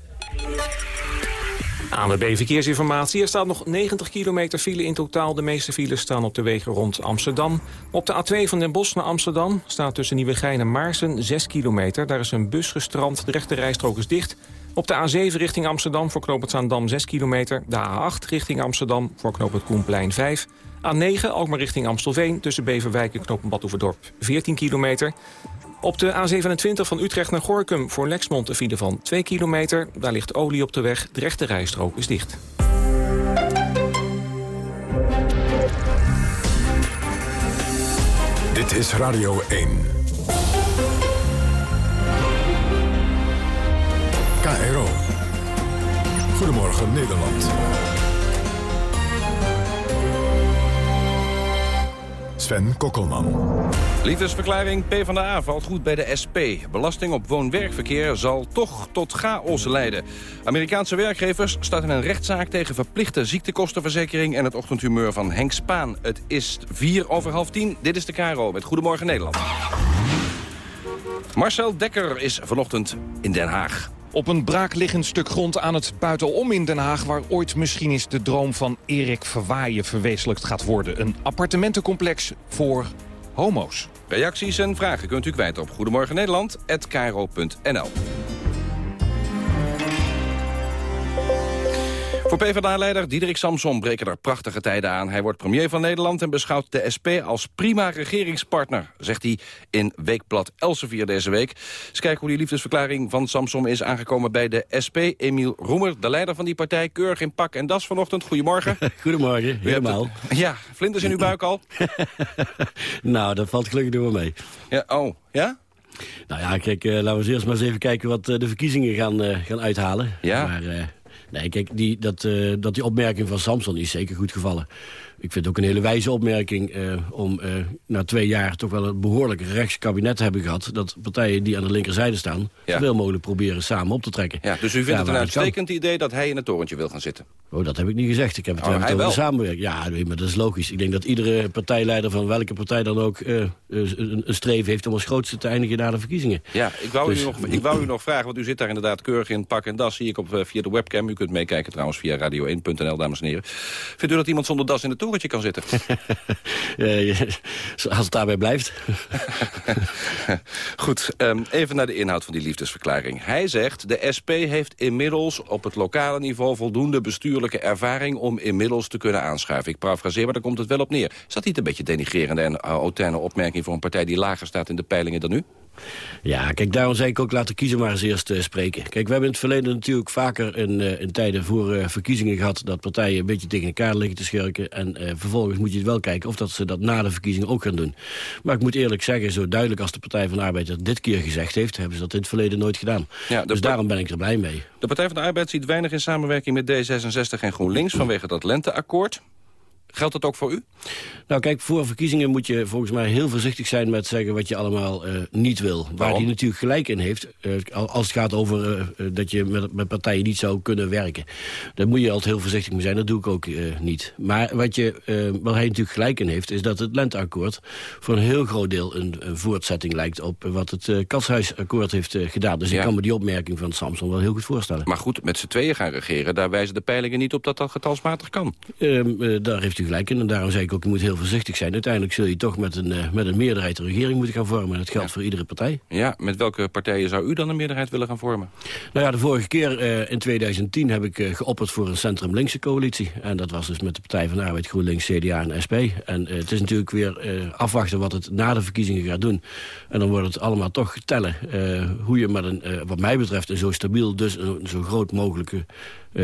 Aan de B-verkeersinformatie. Er staat nog 90 kilometer file in totaal. De meeste files staan op de wegen rond Amsterdam. Op de A2 van Den Bosch naar Amsterdam staat tussen Nieuwegein en Maarsen 6 kilometer. Daar is een bus gestrand. De rechte rijstrook is dicht. Op de A7 richting Amsterdam voor knooppunt Zaandam 6 kilometer. De A8 richting Amsterdam voor knooppunt Koenplein 5. A9 ook maar richting Amstelveen tussen Beverwijk en knooppunt Badhoevedorp 14 kilometer. Op de A27 van Utrecht naar Gorkum voor Lexmond een file van 2 kilometer. Daar ligt olie op de weg. De rechte rijstrook is dicht. Dit is Radio 1. KRO. Goedemorgen Nederland. Sven Kokkelman. Liefdesverklaring PvdA valt goed bij de SP. Belasting op woon-werkverkeer zal toch tot chaos leiden. Amerikaanse werkgevers starten een rechtszaak tegen verplichte ziektekostenverzekering... en het ochtendhumeur van Henk Spaan. Het is vier over half tien. Dit is de KRO met Goedemorgen Nederland. Marcel Dekker is vanochtend in Den Haag. Op een braakliggend stuk grond aan het buitenom in Den Haag... waar ooit misschien eens de droom van Erik Verwaaien verwezenlijkt gaat worden. Een appartementencomplex voor homo's. Reacties en vragen kunt u kwijt op Goedemorgen Nederland@kro.nl. PvdA-leider Diederik Samson breken er prachtige tijden aan. Hij wordt premier van Nederland en beschouwt de SP als prima regeringspartner, zegt hij in Weekblad Elsevier deze week. Eens kijken hoe die liefdesverklaring van Samson is aangekomen bij de SP. Emiel Roemer, de leider van die partij, keurig in pak en das vanochtend. Goedemorgen. Goedemorgen, helemaal. ja, vlinders in uw buik al? nou, dat valt gelukkig door mee. Ja, oh, ja? Nou ja, kijk, uh, laten we eerst maar eens even kijken wat uh, de verkiezingen gaan, uh, gaan uithalen. Ja? Maar, nee, kijk, die, dat, dat die opmerking van Samson is zeker goed gevallen. Ik vind het ook een hele wijze opmerking uh, om uh, na twee jaar toch wel een behoorlijk rechtskabinet te hebben gehad. Dat partijen die aan de linkerzijde staan, ja. zoveel mogelijk proberen samen op te trekken. Ja, dus u vindt ja, het een uitstekend idee dat hij in het torentje wil gaan zitten? Oh, dat heb ik niet gezegd. Ik heb het oh, over wel. de samenwerking. Ja, nee, maar dat is logisch. Ik denk dat iedere partijleider van welke partij dan ook uh, een, een streven heeft om als grootste te eindigen na de verkiezingen. Ja, ik wou, dus... u nog, ik wou u nog vragen, want u zit daar inderdaad keurig in pak en das. Zie ik op, via de webcam. U kunt meekijken trouwens via radio1.nl, dames en heren. Vindt u dat iemand zonder das in het torentje kan zitten? Als het daarbij blijft. Goed, um, even naar de inhoud van die liefdesverklaring. Hij zegt, de SP heeft inmiddels op het lokale niveau... voldoende bestuurlijke ervaring om inmiddels te kunnen aanschuiven. Ik parafraseer, maar daar komt het wel op neer. Is dat niet een beetje denigrerende en hautaine opmerking... voor een partij die lager staat in de peilingen dan u? Ja, kijk, daarom zei ik ook laten kiezen maar eens eerst uh, spreken. Kijk, we hebben in het verleden natuurlijk vaker in, uh, in tijden voor uh, verkiezingen gehad... dat partijen een beetje tegen elkaar liggen te schurken. En vervolgens moet je wel kijken of dat ze dat na de verkiezingen ook gaan doen. Maar ik moet eerlijk zeggen, zo duidelijk als de Partij van de Arbeid dat dit keer gezegd heeft... hebben ze dat in het verleden nooit gedaan. Ja, dus daarom ben ik er blij mee. De Partij van de Arbeid ziet weinig in samenwerking met D66 en GroenLinks... vanwege dat lenteakkoord. Geldt dat ook voor u? Nou kijk, voor verkiezingen moet je volgens mij heel voorzichtig zijn met zeggen wat je allemaal uh, niet wil. Waarom? Waar hij natuurlijk gelijk in heeft, uh, als het gaat over uh, dat je met, met, partijen niet zou kunnen werken. Daar moet je altijd heel voorzichtig mee zijn, dat doe ik ook niet. Maar wat, je, wat hij natuurlijk gelijk in heeft, is dat het lenteakkoord voor een heel groot deel een, een voortzetting lijkt op wat het Katshuisakkoord heeft gedaan. Dus ja. ik kan me die opmerking van Samson wel heel goed voorstellen. Maar goed, met z'n tweeën gaan regeren, daar wijzen de peilingen niet op dat dat getalsmatig kan. Ehm, daar heeft u En daarom zei ik ook, je moet heel voorzichtig zijn. Uiteindelijk zul je toch met een, uh, met een meerderheid een regering moeten gaan vormen. En dat geldt ja. voor iedere partij. Ja, met welke partijen zou u dan een meerderheid willen gaan vormen? Nou ja, de vorige keer uh, in 2010 heb ik uh, geopperd voor een centrum-linkse coalitie. En dat was dus met de Partij van de Arbeid, GroenLinks, CDA en SP. En het is natuurlijk weer afwachten wat het na de verkiezingen gaat doen. En dan wordt het allemaal toch tellen. hoe je met een, wat mij betreft, een zo stabiel, dus een zo groot mogelijke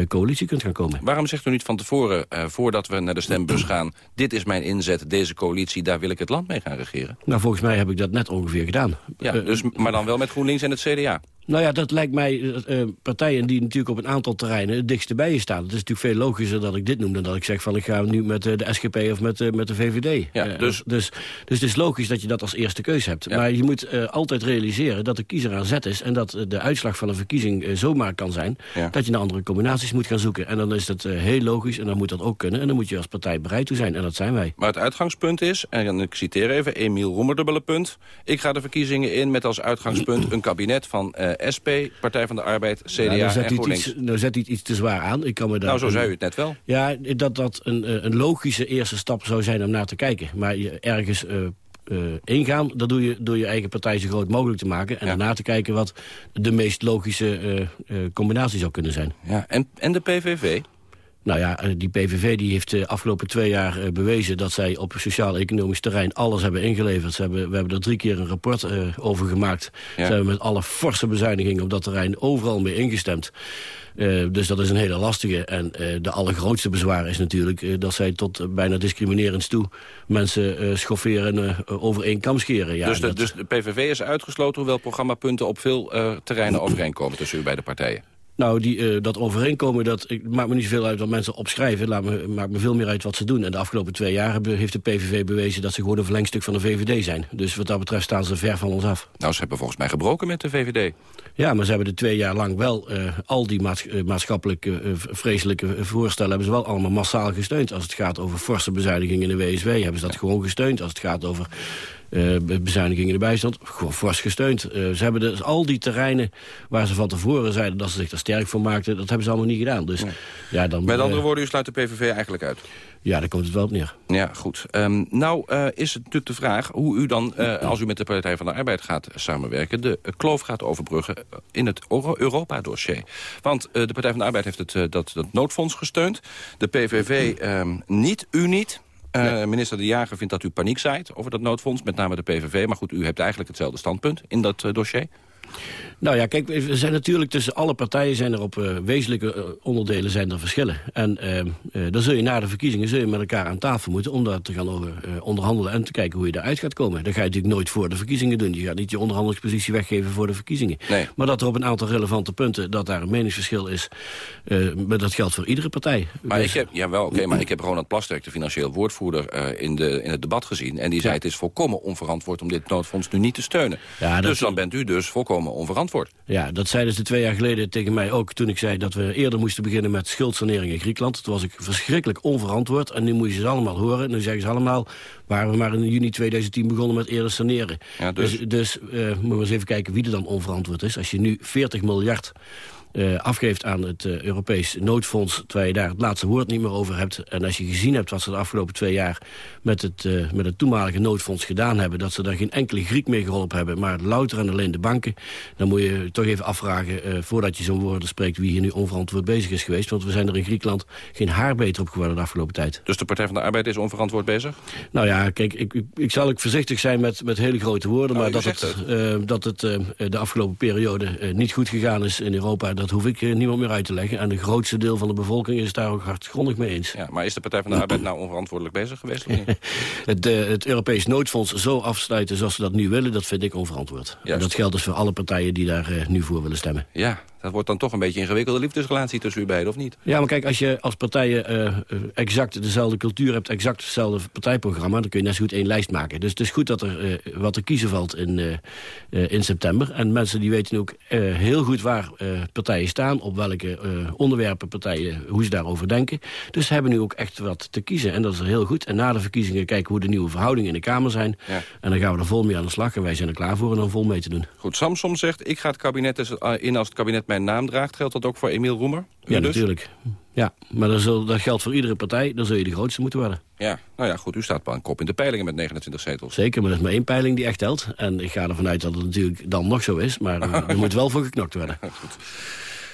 coalitie kunt gaan komen. Waarom zegt u niet van tevoren, uh, voordat we naar de stembus gaan... dit is mijn inzet, deze coalitie, daar wil ik het land mee gaan regeren? Nou, volgens mij heb ik dat net ongeveer gedaan. Ja, dus, maar dan wel met GroenLinks en het CDA? Nou ja, dat lijkt mij uh, partijen die natuurlijk op een aantal terreinen het dichtst bij je staan. Het is natuurlijk veel logischer dat ik dit noem dan dat ik zeg van ik ga nu met uh, de SGP of met, uh, met de VVD. Ja, dus... dus, dus, het is logisch dat je dat als eerste keus hebt. Ja. Maar je moet altijd realiseren dat de kiezer aan zet is en dat de uitslag van een verkiezing zomaar kan zijn ja. dat je naar andere combinaties moet gaan zoeken. En dan is dat heel logisch en dan moet dat ook kunnen en dan moet je als partij bereid toe zijn en dat zijn wij. Maar het uitgangspunt is, en ik citeer even, Emiel Roemer dubbele punt, ik ga de verkiezingen in met als uitgangspunt een kabinet van SP, Partij van de Arbeid, CDA nou, en GroenLinks. Iets, nou zet hij het iets te zwaar aan. Ik kan me daar nou, zo zei u het net wel. Ja, dat dat een, een logische eerste stap zou zijn om naar te kijken. Maar je ergens... Uh, uh, ingaan, dat doe je door je eigen partij zo groot mogelijk te maken... en ja. daarna te kijken wat de meest logische uh, combinatie zou kunnen zijn. Ja, en, en de PVV? Nou ja, die PVV die heeft de afgelopen twee jaar uh, bewezen... dat zij op sociaal-economisch terrein alles hebben ingeleverd. Ze hebben, we hebben er drie keer een rapport uh, over gemaakt. Ja. Ze hebben met alle forse bezuinigingen op dat terrein overal mee ingestemd. Uh, dus dat is een hele lastige. En de allergrootste bezwaar is natuurlijk dat zij tot bijna discriminerend toe... mensen schofferen over één kam scheren. Ja, dus, de, dat... dus de PVV is uitgesloten, hoewel programmapunten op veel terreinen overeenkomen tussen u beide partijen? Nou, die, uh, dat overeenkomen, dat ik, maakt me niet zoveel uit wat mensen opschrijven. Laat me, maakt me veel meer uit wat ze doen. En de afgelopen twee jaar heeft de PVV bewezen... dat ze gewoon een verlengstuk van de VVD zijn. Dus wat dat betreft staan ze ver van ons af. Nou, ze hebben volgens mij gebroken met de VVD. Ja, maar ze hebben de twee jaar lang wel... Uh, al die maats, uh, maatschappelijke vreselijke voorstellen... hebben ze wel allemaal massaal gesteund. Als het gaat over forse bezuinigingen in de WSW... hebben ze dat gewoon gesteund. Als het gaat over uh, bezuinigingen in de bijstand, fors gesteund. ze hebben dus al die terreinen waar ze van tevoren zeiden dat ze zich daar sterk voor maakten... dat hebben ze allemaal niet gedaan. Dus, ja, dan, Met andere woorden, u sluit de PVV eigenlijk uit? Ja, daar komt het wel op neer. Ja, goed. Um, nou uh, is het natuurlijk de vraag hoe u dan, uh, als u met de Partij van de Arbeid gaat samenwerken... de kloof gaat overbruggen in het Europa-dossier. Want uh, de Partij van de Arbeid heeft het, dat, dat noodfonds gesteund. De PVV um, niet, u niet. Uh, minister De Jager vindt dat u paniek zaait over dat noodfonds, met name de PVV. Maar goed, u hebt eigenlijk hetzelfde standpunt in dat uh, dossier. Nou ja, kijk, er zijn natuurlijk tussen alle partijen zijn er op uh, wezenlijke uh, onderdelen zijn er verschillen. En uh, dan zul je na de verkiezingen zul je met elkaar aan tafel moeten om daar te gaan over onderhandelen en te kijken hoe je eruit gaat komen. Dat ga je natuurlijk nooit voor de verkiezingen doen. Je gaat niet je onderhandelingspositie weggeven voor de verkiezingen. Nee. Maar dat er op een aantal relevante punten dat daar een meningsverschil is, maar dat geldt voor iedere partij. Maar dus... ik heb, ja wel, oké, maar ik heb Ronald Plasterk, de financieel woordvoerder, in, de, in het debat gezien. En die zei het is volkomen onverantwoord om dit noodfonds nu niet te steunen. Ja, dus dan bent u dus volkomen onverantwoord. Ja, dat zeiden ze twee jaar geleden tegen mij ook... toen ik zei dat we eerder moesten beginnen met schuldsanering in Griekenland. Toen was ik verschrikkelijk onverantwoord. En nu moet je ze allemaal horen. En nu zeggen ze allemaal... waar we maar in juni 2010 begonnen met eerder saneren. Ja, dus dus, dus uh, moeten we eens even kijken wie er dan onverantwoord is. Als je nu 40 miljard uh, afgeeft aan het uh, Europees noodfonds... terwijl je daar het laatste woord niet meer over hebt. En als je gezien hebt wat ze de afgelopen twee jaar... met het, uh, met het toenmalige noodfonds gedaan hebben... dat ze daar geen enkele Griek mee geholpen hebben... maar louter en alleen de banken... dan moet je toch even afvragen, voordat je zo'n woorden spreekt... wie hier nu onverantwoord bezig is geweest. Want we zijn er in Griekenland geen haar beter op geworden de afgelopen tijd. Dus de Partij van de Arbeid is onverantwoord bezig? Nou ja, kijk, ik, ik, ik zal ook voorzichtig zijn met, met hele grote woorden... Oh, maar dat het, het. dat het de afgelopen periode niet goed gegaan is in Europa... dat hoef ik niemand meer uit te leggen. En de grootste deel van de bevolking is daar ook hartgrondig mee eens. Ja, maar is de Partij van de Arbeid nou onverantwoordelijk bezig geweest? Of niet? het, uh, het Europees noodfonds zo afsluiten zoals ze dat nu willen, dat vind ik onverantwoord. En dat geldt dus voor alle partijen die daar uh, nu voor willen stemmen. Ja, dat wordt dan toch een beetje een ingewikkelde liefdesrelatie tussen u beiden, of niet? Ja, maar kijk, als je als partijen uh, exact dezelfde cultuur hebt... exact hetzelfde partijprogramma, dan kun je net zo goed één lijst maken. Dus het is goed dat er uh, wat te kiezen valt in, uh, in september. En mensen die weten ook heel goed waar partijen staan... op welke onderwerpen partijen, hoe ze daarover denken. Dus ze hebben nu ook echt wat te kiezen. En dat is heel goed. En na de verkiezingen kijken hoe de nieuwe verhoudingen in de Kamer zijn. Ja. En dan gaan we er vol mee aan de slag. En wij zijn er klaar voor en dan vol mee te doen. Goed, Samsom zegt, ik ga het kabinet in als het kabinet mijn naam draagt. Geldt dat ook voor Emiel Roemer? U ja, dus? natuurlijk. Ja, maar dat, zal, dat, geldt voor iedere partij. Dan zul je de grootste moeten worden. Ja, nou ja, goed. U staat aan kop in de peilingen met 29 zetels. Zeker, maar er is maar één peiling die echt telt. En ik ga ervan uit dat het natuurlijk dan nog zo is. Maar er moet wel voor geknokt worden. goed.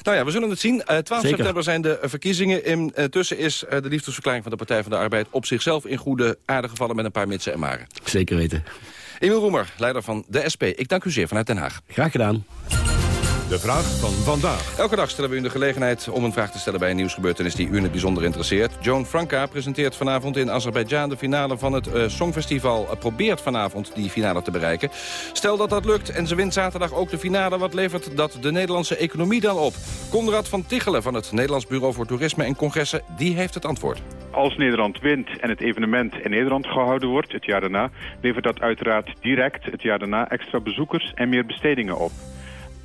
Nou ja, we zullen het zien. Uh, 12 Zeker. september zijn de verkiezingen. Intussen is uh, de liefdesverklaring van de Partij van de Arbeid... op zichzelf in goede aarde gevallen met een paar mitsen en maren. Zeker weten. Emiel Roemer, leider van de SP. Ik dank u zeer vanuit Den Haag. Graag gedaan. De vraag van vandaag. Elke dag stellen we u de gelegenheid om een vraag te stellen bij een nieuwsgebeurtenis die u in het bijzonder interesseert. Joan Franka presenteert vanavond in Azerbeidzjan de finale van het uh, Songfestival. Uh, probeert vanavond die finale te bereiken. Stel dat dat lukt en ze wint zaterdag ook de finale. Wat levert dat de Nederlandse economie dan op? Conrad van Tichelen van het Nederlands Bureau voor Toerisme en Congressen, die heeft het antwoord. Als Nederland wint en het evenement in Nederland gehouden wordt het jaar daarna... levert dat uiteraard direct het jaar daarna extra bezoekers en meer bestedingen op.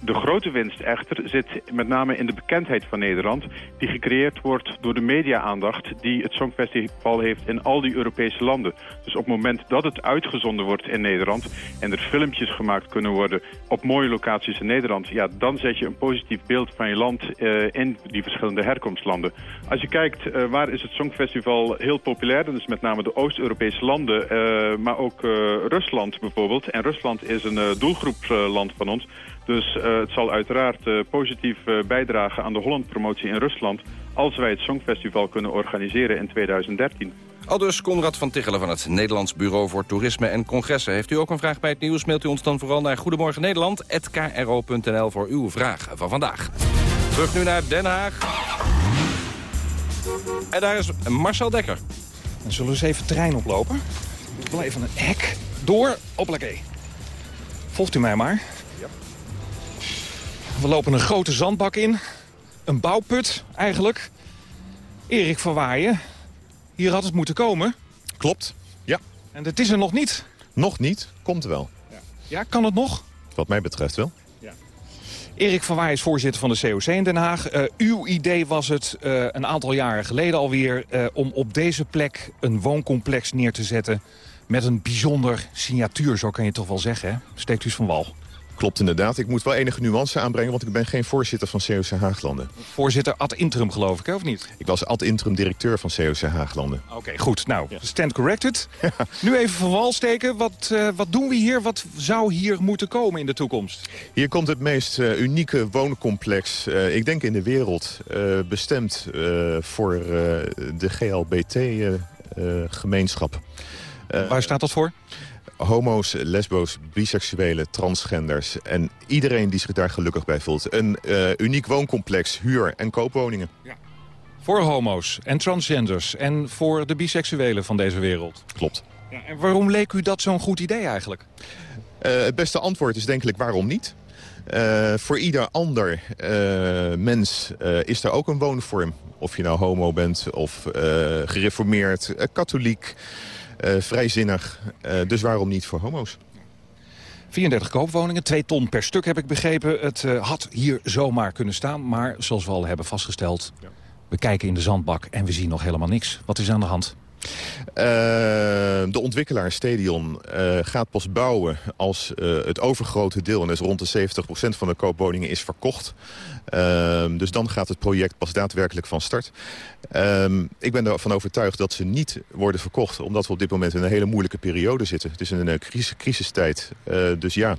De grote winst echter zit met name in de bekendheid van Nederland... die gecreëerd wordt door de media-aandacht die het Songfestival heeft in al die Europese landen. Dus op het moment dat het uitgezonden wordt in Nederland... en er filmpjes gemaakt kunnen worden op mooie locaties in Nederland... ja, dan zet je een positief beeld van je land uh, in die verschillende herkomstlanden. Als je kijkt uh, waar is het Songfestival heel populair... dat is met name de Oost-Europese landen, uh, maar ook Rusland bijvoorbeeld. En Rusland is een doelgroepland van ons... Dus uh, het zal uiteraard uh, positief uh, bijdragen aan de Holland-promotie in Rusland... als wij het Songfestival kunnen organiseren in 2013. Aldus Conrad van Tichelen van het Nederlands Bureau voor Toerisme en Congressen. Heeft u ook een vraag bij het nieuws, mailt u ons dan vooral naar Goedemorgen Nederland@kro.nl voor uw vraag van vandaag. Terug nu naar Den Haag. En daar is Marcel Dekker. Dan zullen we eens even terrein oplopen. Even een hek door. Hoppakee. Volgt u mij maar. We lopen een grote zandbak in. Een bouwput, eigenlijk. Erik van Waaien, hier had het moeten komen. Klopt, ja. En het is er nog niet. Nog niet, komt wel. Ja, ja kan het nog? Wat mij betreft wel. Ja. Erik van Waaien is voorzitter van de COC in Den Haag. Uh, uw idee was het uh, een aantal jaren geleden alweer... Uh, om op deze plek een wooncomplex neer te zetten met een bijzonder signatuur, zo kan je toch wel zeggen. Hè? Steekt u van wal. Klopt inderdaad. Ik moet wel enige nuance aanbrengen, want ik ben geen voorzitter van COC Haaglanden. Voorzitter ad interim geloof ik, hè, of niet? Ik was ad interim directeur van COC Haaglanden. Oké, goed. Nou, stand corrected. nu even van wal steken. Wat, uh, wat doen we hier? Wat zou hier moeten komen in de toekomst? Hier komt het meest uh, unieke wooncomplex, uh, ik denk in de wereld, bestemd voor de GLBT-gemeenschap. Waar staat dat voor? Homo's, lesbo's, biseksuelen, transgenders... en iedereen die zich daar gelukkig bij voelt. Een uh, uniek wooncomplex, huur- en koopwoningen. Ja. Voor homo's en transgenders en voor de biseksuelen van deze wereld. Klopt. Ja, en waarom leek u dat zo'n goed idee eigenlijk? Uh, het beste antwoord is denk ik waarom niet. Uh, voor ieder ander mens is er ook een woonvorm. Of je nou homo bent of gereformeerd, katholiek... Uh, vrijzinnig. Uh, dus waarom niet voor homo's? 34 koopwoningen, 2 ton per stuk heb ik begrepen. Het uh, had hier zomaar kunnen staan, maar zoals we al hebben vastgesteld... Ja. we kijken in de zandbak en we zien nog helemaal niks. Wat is aan de hand? Uh, de ontwikkelaar Stadion uh, gaat pas bouwen als uh, het overgrote deel... en dus rond de 70% van de koopwoningen is verkocht. Ehm, dus dan gaat het project pas daadwerkelijk van start. Ehm, ik ben ervan overtuigd dat ze niet worden verkocht... omdat we op dit moment in een hele moeilijke periode zitten. Het is een crisis, crisistijd. dus ja,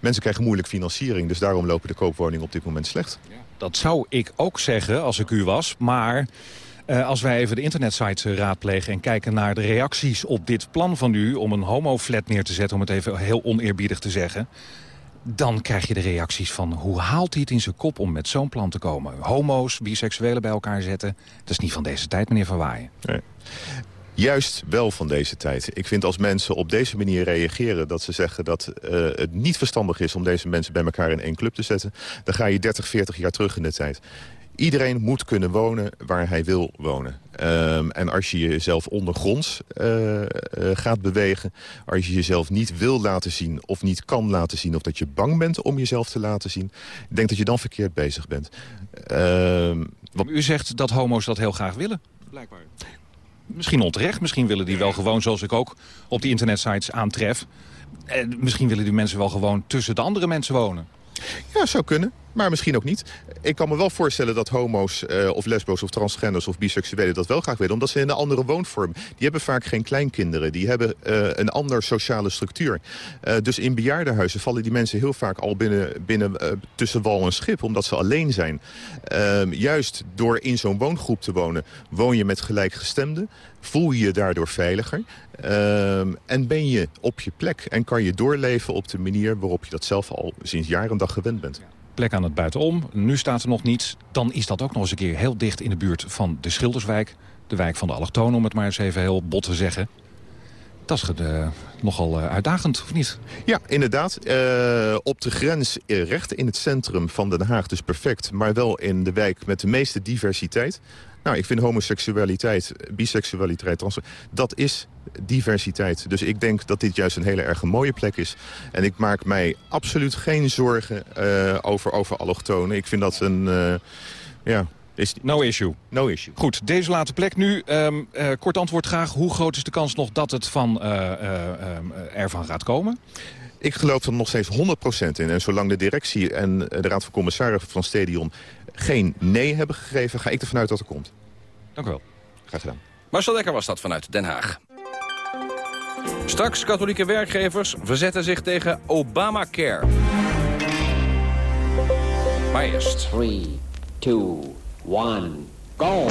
mensen krijgen moeilijk financiering. Dus daarom lopen de koopwoningen op dit moment slecht. Dat zou ik ook zeggen als ik u was, maar... Uh, als wij even de internetsite uh, raadplegen en kijken naar de reacties op dit plan van u... om een homoflat neer te zetten, om het even heel oneerbiedig te zeggen... dan krijg je de reacties van hoe haalt hij het in zijn kop om met zo'n plan te komen? Homo's, biseksuelen bij elkaar zetten. Dat is niet van deze tijd, meneer Van Waaien. Nee. Juist wel van deze tijd. Ik vind als mensen op deze manier reageren... dat ze zeggen dat uh, het niet verstandig is om deze mensen bij elkaar in één club te zetten... dan ga je 30, 40 jaar terug in de tijd. Iedereen moet kunnen wonen waar hij wil wonen. Um, en als je jezelf ondergronds uh, uh, gaat bewegen... als je jezelf niet wil laten zien of niet kan laten zien... of dat je bang bent om jezelf te laten zien... ik denk dat je dan verkeerd bezig bent. Uh, wat... U zegt dat homo's dat heel graag willen, blijkbaar. Misschien onterecht, misschien willen die wel gewoon... zoals ik ook op die internetsites aantref... misschien willen die mensen wel gewoon tussen de andere mensen wonen. Ja, zou kunnen. Maar misschien ook niet. Ik kan me wel voorstellen dat homo's uh, of lesbo's of transgenders of biseksuelen dat wel graag willen. Omdat ze in een andere woonvorm. Die hebben vaak geen kleinkinderen. Die hebben uh, een andere sociale structuur. Uh, dus in bejaardenhuizen vallen die mensen heel vaak al binnen, binnen tussen wal en schip. Omdat ze alleen zijn. Ehm, juist door in zo'n woongroep te wonen, woon je met gelijkgestemden. Voel je je daardoor veiliger. Um, en ben je op je plek. En kan je doorleven op de manier waarop je dat zelf al sinds jaren dag gewend bent. Plek aan het buitenom, nu staat er nog niets. Dan is dat ook nog eens een keer heel dicht in de buurt van de Schilderswijk. De wijk van de allochtonen, om het maar eens even heel bot te zeggen. Dat is uh, nogal uh, uitdagend, of niet? Ja, inderdaad. Uh, op de grens, recht in het centrum van Den Haag, dus perfect. Maar wel in de wijk met de meeste diversiteit. Nou, ik vind homoseksualiteit, biseksualiteit, trans, dat is diversiteit. Dus ik denk dat dit juist een hele erg mooie plek is. En ik maak mij absoluut geen zorgen uh, over, over allochtonen. Ik vind dat een... Uh, ja, is... No issue. No issue. Goed, deze late plek nu. Um, uh, kort antwoord graag. Hoe groot is de kans nog dat het van, ervan gaat komen? Ik geloof er nog steeds 100% in. En zolang de directie en de Raad van Commissarissen van Stadion geen nee hebben gegeven... ga ik ervan uit dat er komt. Dank u wel. Graag gedaan. Marcel Dekker was dat vanuit Den Haag. Straks katholieke werkgevers verzetten zich tegen Obamacare. Maar eerst... 3, 2, 1, go!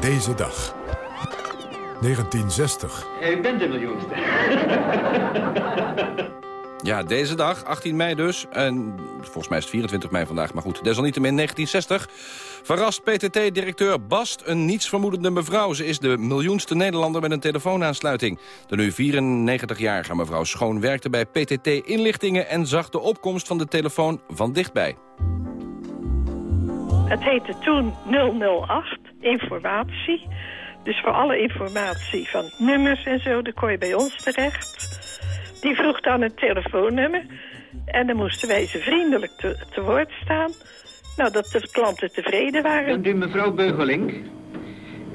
Deze dag. 1960. U bent de miljoenste. Ja, deze dag, 18 mei dus. En volgens mij is het 24 mei vandaag, maar goed. Desalniettemin 1960 verrast PTT-directeur Bast een nietsvermoedende mevrouw. Ze is de miljoenste Nederlander met een telefoonaansluiting. De nu 94-jarige mevrouw Schoon werkte bij PTT Inlichtingen... en zag de opkomst van de telefoon van dichtbij. Het heette toen 008, informatie. Dus voor alle informatie van nummers en zo, dan kon je bij ons terecht. Die vroeg dan een telefoonnummer. En dan moesten wij ze vriendelijk te, woord staan. Nou, dat de klanten tevreden waren. Bent u mevrouw Beugelink?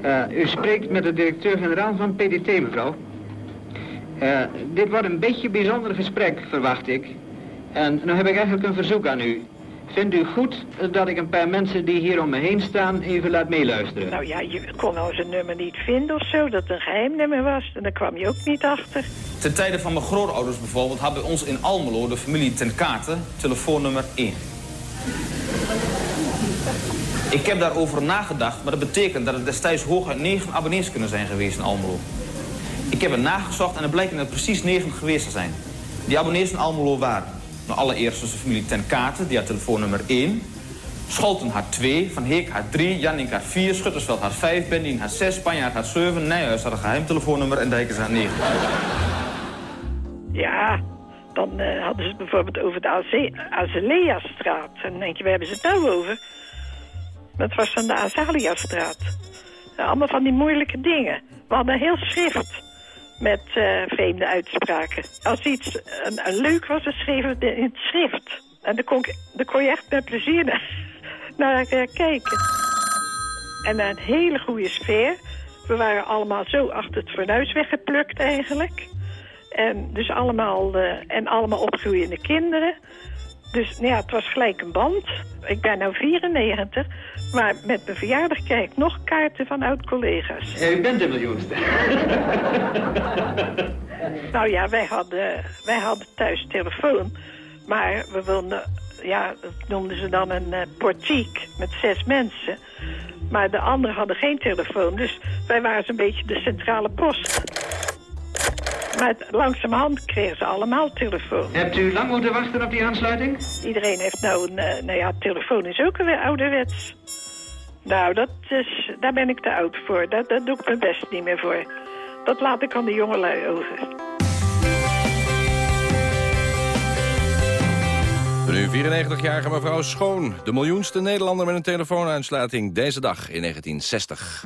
Uh, u spreekt met de directeur-generaal van PDT, mevrouw. Uh, dit wordt een beetje bijzonder gesprek, verwacht ik. En nu heb ik eigenlijk een verzoek aan u. Vindt u goed dat ik een paar mensen die hier om me heen staan even laat meeluisteren? Nou ja, je kon nou zijn nummer niet vinden of zo, dat het een geheim nummer was. En daar kwam je ook niet achter. Ten tijde van mijn grootouders bijvoorbeeld had bij ons in Almelo de familie ten kaarten telefoonnummer 1. Ik heb daarover nagedacht, maar dat betekent dat het destijds hooguit 9 abonnees kunnen zijn geweest in Almelo. Ik heb het nagezocht en het blijkt dat het precies 9 geweest te zijn. Die abonnees in Almelo waren allereerst was de familie ten kaarten, die had telefoonnummer 1. Scholten had 2, Van Heek had 3, Jannink had 4, Schuttersveld had 5, Bendien had 6, Spanjaard had 7, Nijhuis had een geheim telefoonnummer en Dijkers had 9. Ja, dan uh, hadden ze het bijvoorbeeld over de Azalea-straat. En dan denk je, waar hebben ze het nou over? Dat was dan de Azalea-straat. allemaal van die moeilijke dingen. We hadden een heel schrift met uh, vreemde uitspraken. Als iets een leuk was, dan schreven we in het schrift. En dan kon, dan kon je echt met plezier naar, naar kijken. En een hele goede sfeer. We waren allemaal zo achter het fornuis weggeplukt eigenlijk. En dus allemaal, uh, en allemaal opgroeiende kinderen. Dus nou ja, het was gelijk een band. Ik ben nu 94, maar met mijn verjaardag krijg ik nog kaarten van oud-collega's. u bent de miljoenste. nou ja, wij hadden, wij hadden thuis telefoon. Maar we woonden, ja, dat noemden ze dan een uh, portiek met zes mensen. Maar de anderen hadden geen telefoon, dus wij waren zo'n beetje de centrale post. Maar langzamerhand kregen ze allemaal telefoon. Hebt u lang moeten wachten op die aansluiting? Iedereen heeft nou een... Uh, nou ja, telefoon is ook weer ouderwets. Nou, dat is, daar ben ik te oud voor. Daar, daar doe ik mijn best niet meer voor. Dat laat ik aan de jongelui over. De nu 94-jarige mevrouw Schoon, de miljoenste Nederlander met een telefoonaansluiting deze dag in 1960.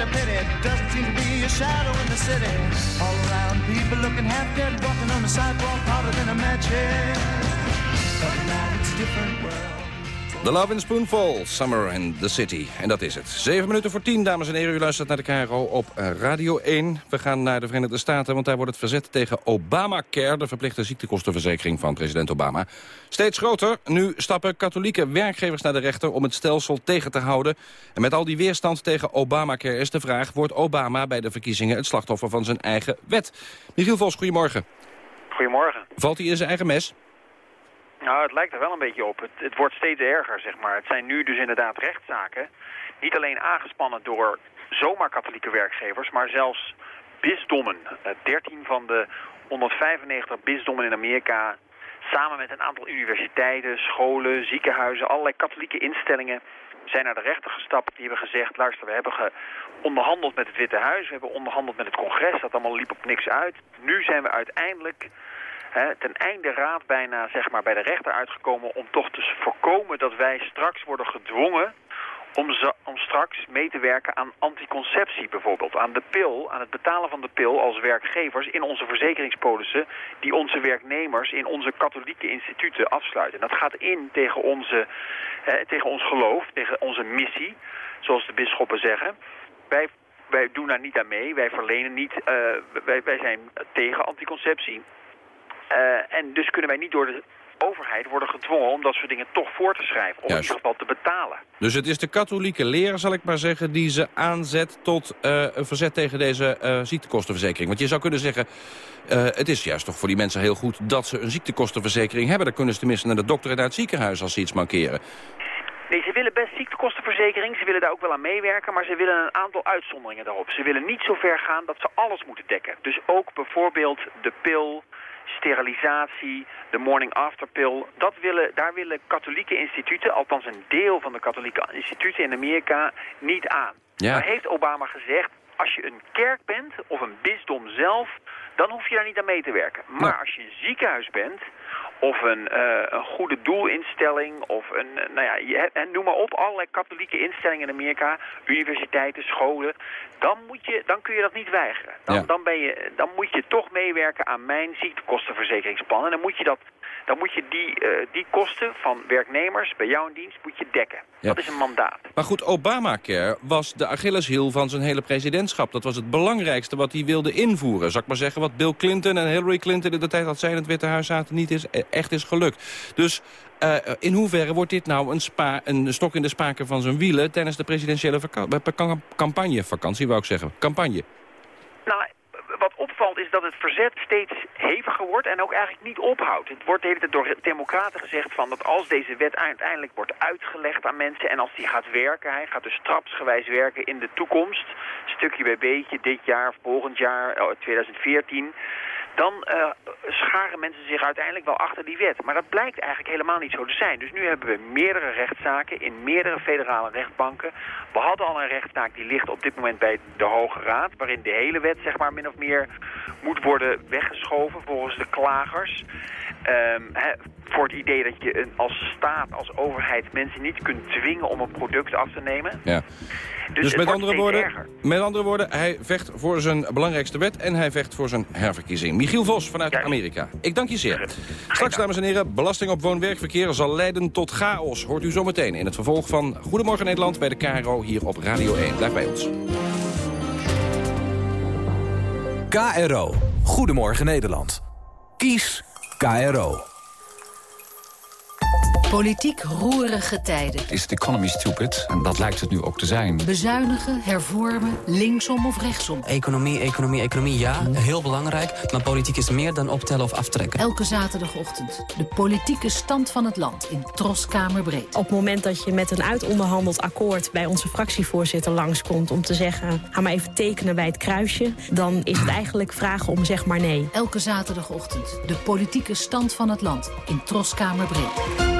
a minute. Doesn't seem to be a shadow in the city. All around, people looking half dead, walking on the sidewalk harder than a match. But now it's different Love in Spoonful, Summer in the City. En dat is het. Zeven minuten voor tien, dames en heren. U luistert naar de KRO op eh, Radio 1. We gaan naar de Verenigde Staten, want daar wordt het verzet tegen Obamacare... de verplichte ziektekostenverzekering van president Obama. Steeds groter. Nu stappen katholieke werkgevers naar de rechter... om het stelsel tegen te houden. En met al die weerstand tegen Obamacare is de vraag... wordt Obama bij de verkiezingen het slachtoffer van zijn eigen wet? Michiel Vos, goedemorgen. Goedemorgen. Valt hij in zijn eigen mes? Nou, het lijkt er wel een beetje op. Het, het, wordt steeds erger, zeg maar. Het zijn nu dus inderdaad rechtszaken. Niet alleen aangespannen door zomaar katholieke werkgevers, maar zelfs bisdommen. 13 eh, van de 195 bisdommen in Amerika, samen met een aantal universiteiten, scholen, ziekenhuizen, allerlei katholieke instellingen, zijn naar de rechter gestapt. Die hebben gezegd, luister, we hebben onderhandeld met het Witte Huis, we hebben onderhandeld met het congres, dat allemaal liep op niks uit. Nu zijn we uiteindelijk ten einde raad bijna zeg maar, bij de rechter uitgekomen... om toch te voorkomen dat wij straks worden gedwongen om, om straks mee te werken aan anticonceptie bijvoorbeeld. Aan de pil, aan het betalen van de pil als werkgevers in onze verzekeringspolissen... die onze werknemers in onze katholieke instituten afsluiten. Dat gaat in tegen, onze, tegen ons geloof, tegen onze missie, zoals de bisschoppen zeggen. Wij, wij doen daar niet aan mee, wij verlenen niet, eh, wij, wij zijn tegen anticonceptie. Eh, en dus kunnen wij niet door de overheid worden gedwongen om dat soort dingen toch voor te schrijven. Of in ieder geval te betalen. Dus het is de katholieke leer, zal ik maar zeggen, die ze aanzet tot eh, een verzet tegen deze eh, ziektekostenverzekering. Want je zou kunnen zeggen, het is juist toch voor die mensen heel goed dat ze een ziektekostenverzekering hebben. Dan kunnen ze tenminste naar de dokter en naar het ziekenhuis als ze iets mankeren. Nee, ze willen best ziektekostenverzekering. Ze willen daar ook wel aan meewerken, maar ze willen een aantal uitzonderingen daarop. Ze willen niet zo ver gaan dat ze alles moeten dekken. Dus ook bijvoorbeeld de pil, sterilisatie, de morning after pill. Dat willen, daar willen katholieke instituten, althans een deel van de katholieke instituten in Amerika, niet aan. Ja. Maar heeft Obama gezegd, als je een kerk bent of een bisdom zelf, dan hoef je daar niet aan mee te werken. Maar als je een ziekenhuis bent of een, eh, een goede doelinstelling of een, eh, nou ja, je, en noem maar op, allerlei katholieke instellingen in Amerika, universiteiten, scholen, dan, moet je, dan kun je dat niet weigeren. Dan, Ja. dan, ben je, dan moet je toch meewerken aan mijn ziektekostenverzekeringsplan. En dan moet je, dat, dan moet je die, eh, die kosten van werknemers bij jou in dienst moet je dekken. Ja. Dat is een mandaat. Maar goed, Obamacare was de Achilleshiel van zijn hele presidentschap. Dat was het belangrijkste wat hij wilde invoeren. Zal ik maar zeggen, wat Bill Clinton en Hillary Clinton in de tijd dat zij in het Witte Huis zaten niet is, echt is gelukt. Dus eh, in hoeverre wordt dit nou een, spa, een stok in de spaken van zijn wielen tijdens de presidentiële vaka- eh, cam- campagne, vakantie wou ik zeggen, campagne? Nou, wat opvalt is dat het verzet steeds heviger wordt en ook eigenlijk niet ophoudt. Het wordt de hele tijd door democraten gezegd van dat als deze wet uiteindelijk wordt uitgelegd aan mensen en als die gaat werken, hij gaat dus trapsgewijs werken in de toekomst, stukje bij beetje, dit jaar, volgend jaar, oh, 2014, dan eh, scharen mensen zich uiteindelijk wel achter die wet. Maar dat blijkt eigenlijk helemaal niet zo te zijn. Dus nu hebben we meerdere rechtszaken in meerdere federale rechtbanken. We hadden al een rechtszaak die ligt op dit moment bij de Hoge Raad... waarin de hele wet zeg maar min of meer moet worden weggeschoven volgens de klagers. Hè, voor het idee dat je een, als staat, als overheid mensen niet kunt dwingen om een product af te nemen. Ja. Dus, Dus, met, andere woorden, erger. met andere woorden, hij vecht voor zijn belangrijkste wet... en hij vecht voor zijn herverkiezing. Michiel Vos vanuit Amerika. Ik dank je zeer. Straks, dames en heren, belasting op woon-werkverkeer... zal leiden tot chaos. Hoort u zometeen in het vervolg van Goedemorgen Nederland... bij de KRO hier op Radio 1. Blijf bij ons. KRO. Goedemorgen Nederland. Kies KRO. Politiek roerige tijden. Is de economy stupid? En dat lijkt het nu ook te zijn. Bezuinigen, hervormen, linksom of rechtsom. Economie, economie, economie, ja, heel belangrijk. Maar politiek is meer dan optellen of aftrekken. Elke zaterdagochtend de politieke stand van het land in Troskamerbreed. Op het moment dat je met een uitonderhandeld akkoord... bij onze fractievoorzitter langskomt om te zeggen... ga maar even tekenen bij het kruisje... dan is het eigenlijk vragen om zeg maar nee. Elke zaterdagochtend de politieke stand van het land in Troskamerbreed.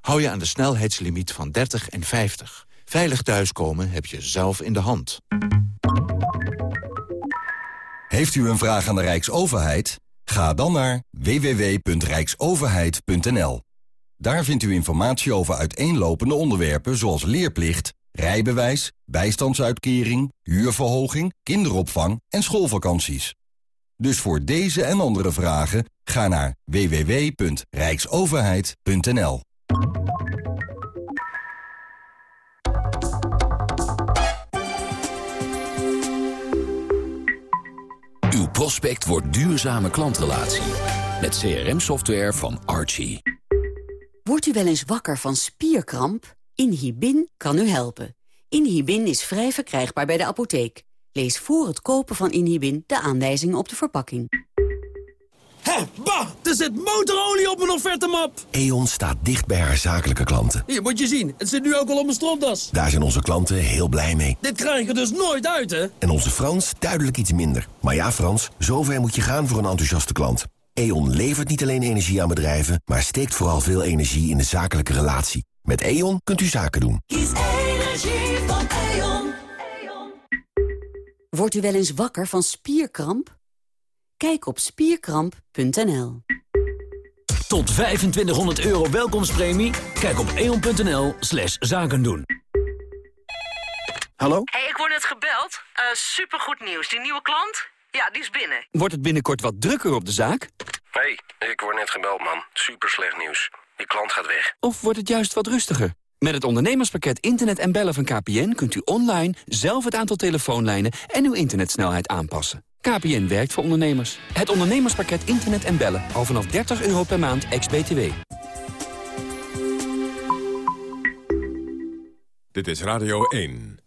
Hou je aan de snelheidslimiet van 30 en 50. Veilig thuiskomen heb je zelf in de hand. Heeft u een vraag aan de Rijksoverheid? Ga dan naar www.rijksoverheid.nl. Daar vindt u informatie over uiteenlopende onderwerpen zoals leerplicht, rijbewijs, bijstandsuitkering, huurverhoging, kinderopvang en schoolvakanties. Dus voor deze en andere vragen ga naar www.rijksoverheid.nl. Uw prospect wordt duurzame klantrelatie. Met CRM-software van Archie. Wordt u wel eens wakker van spierkramp? Inhibin kan u helpen. Inhibin is vrij verkrijgbaar bij de apotheek. Lees voor het kopen van Inhibin de aanwijzingen op de verpakking. Hé, bah, er zit motorolie op mijn offertemap. E.ON staat dicht bij haar zakelijke klanten. Hier, moet je zien. Het zit nu ook al op mijn stropdas. Daar zijn onze klanten heel blij mee. Dit krijg je dus nooit uit, hè? En onze Frans duidelijk iets minder. Maar ja, Frans, zover moet je gaan voor een enthousiaste klant. E.ON levert niet alleen energie aan bedrijven... maar steekt vooral veel energie in de zakelijke relatie. Met E.ON kunt u zaken doen. Kies energie van E.ON. Wordt u wel eens wakker van spierkramp? Kijk op spierkramp.nl. Tot 2500 euro welkomstpremie? Kijk op eon.nl slash zaken doen. Hallo? hey, ik word net gebeld. Uh, supergoed nieuws. Die nieuwe klant? Ja, die is binnen. Wordt het binnenkort wat drukker op de zaak? hey, ik word net gebeld, man. Super slecht nieuws. Die klant gaat weg. Of wordt het juist wat rustiger? Met het ondernemerspakket Internet en Bellen van KPN... kunt u online zelf het aantal telefoonlijnen en uw internetsnelheid aanpassen. KPN werkt voor ondernemers. Het ondernemerspakket Internet en Bellen. Al vanaf 30 euro per maand, ex-BTW. Dit is Radio 1.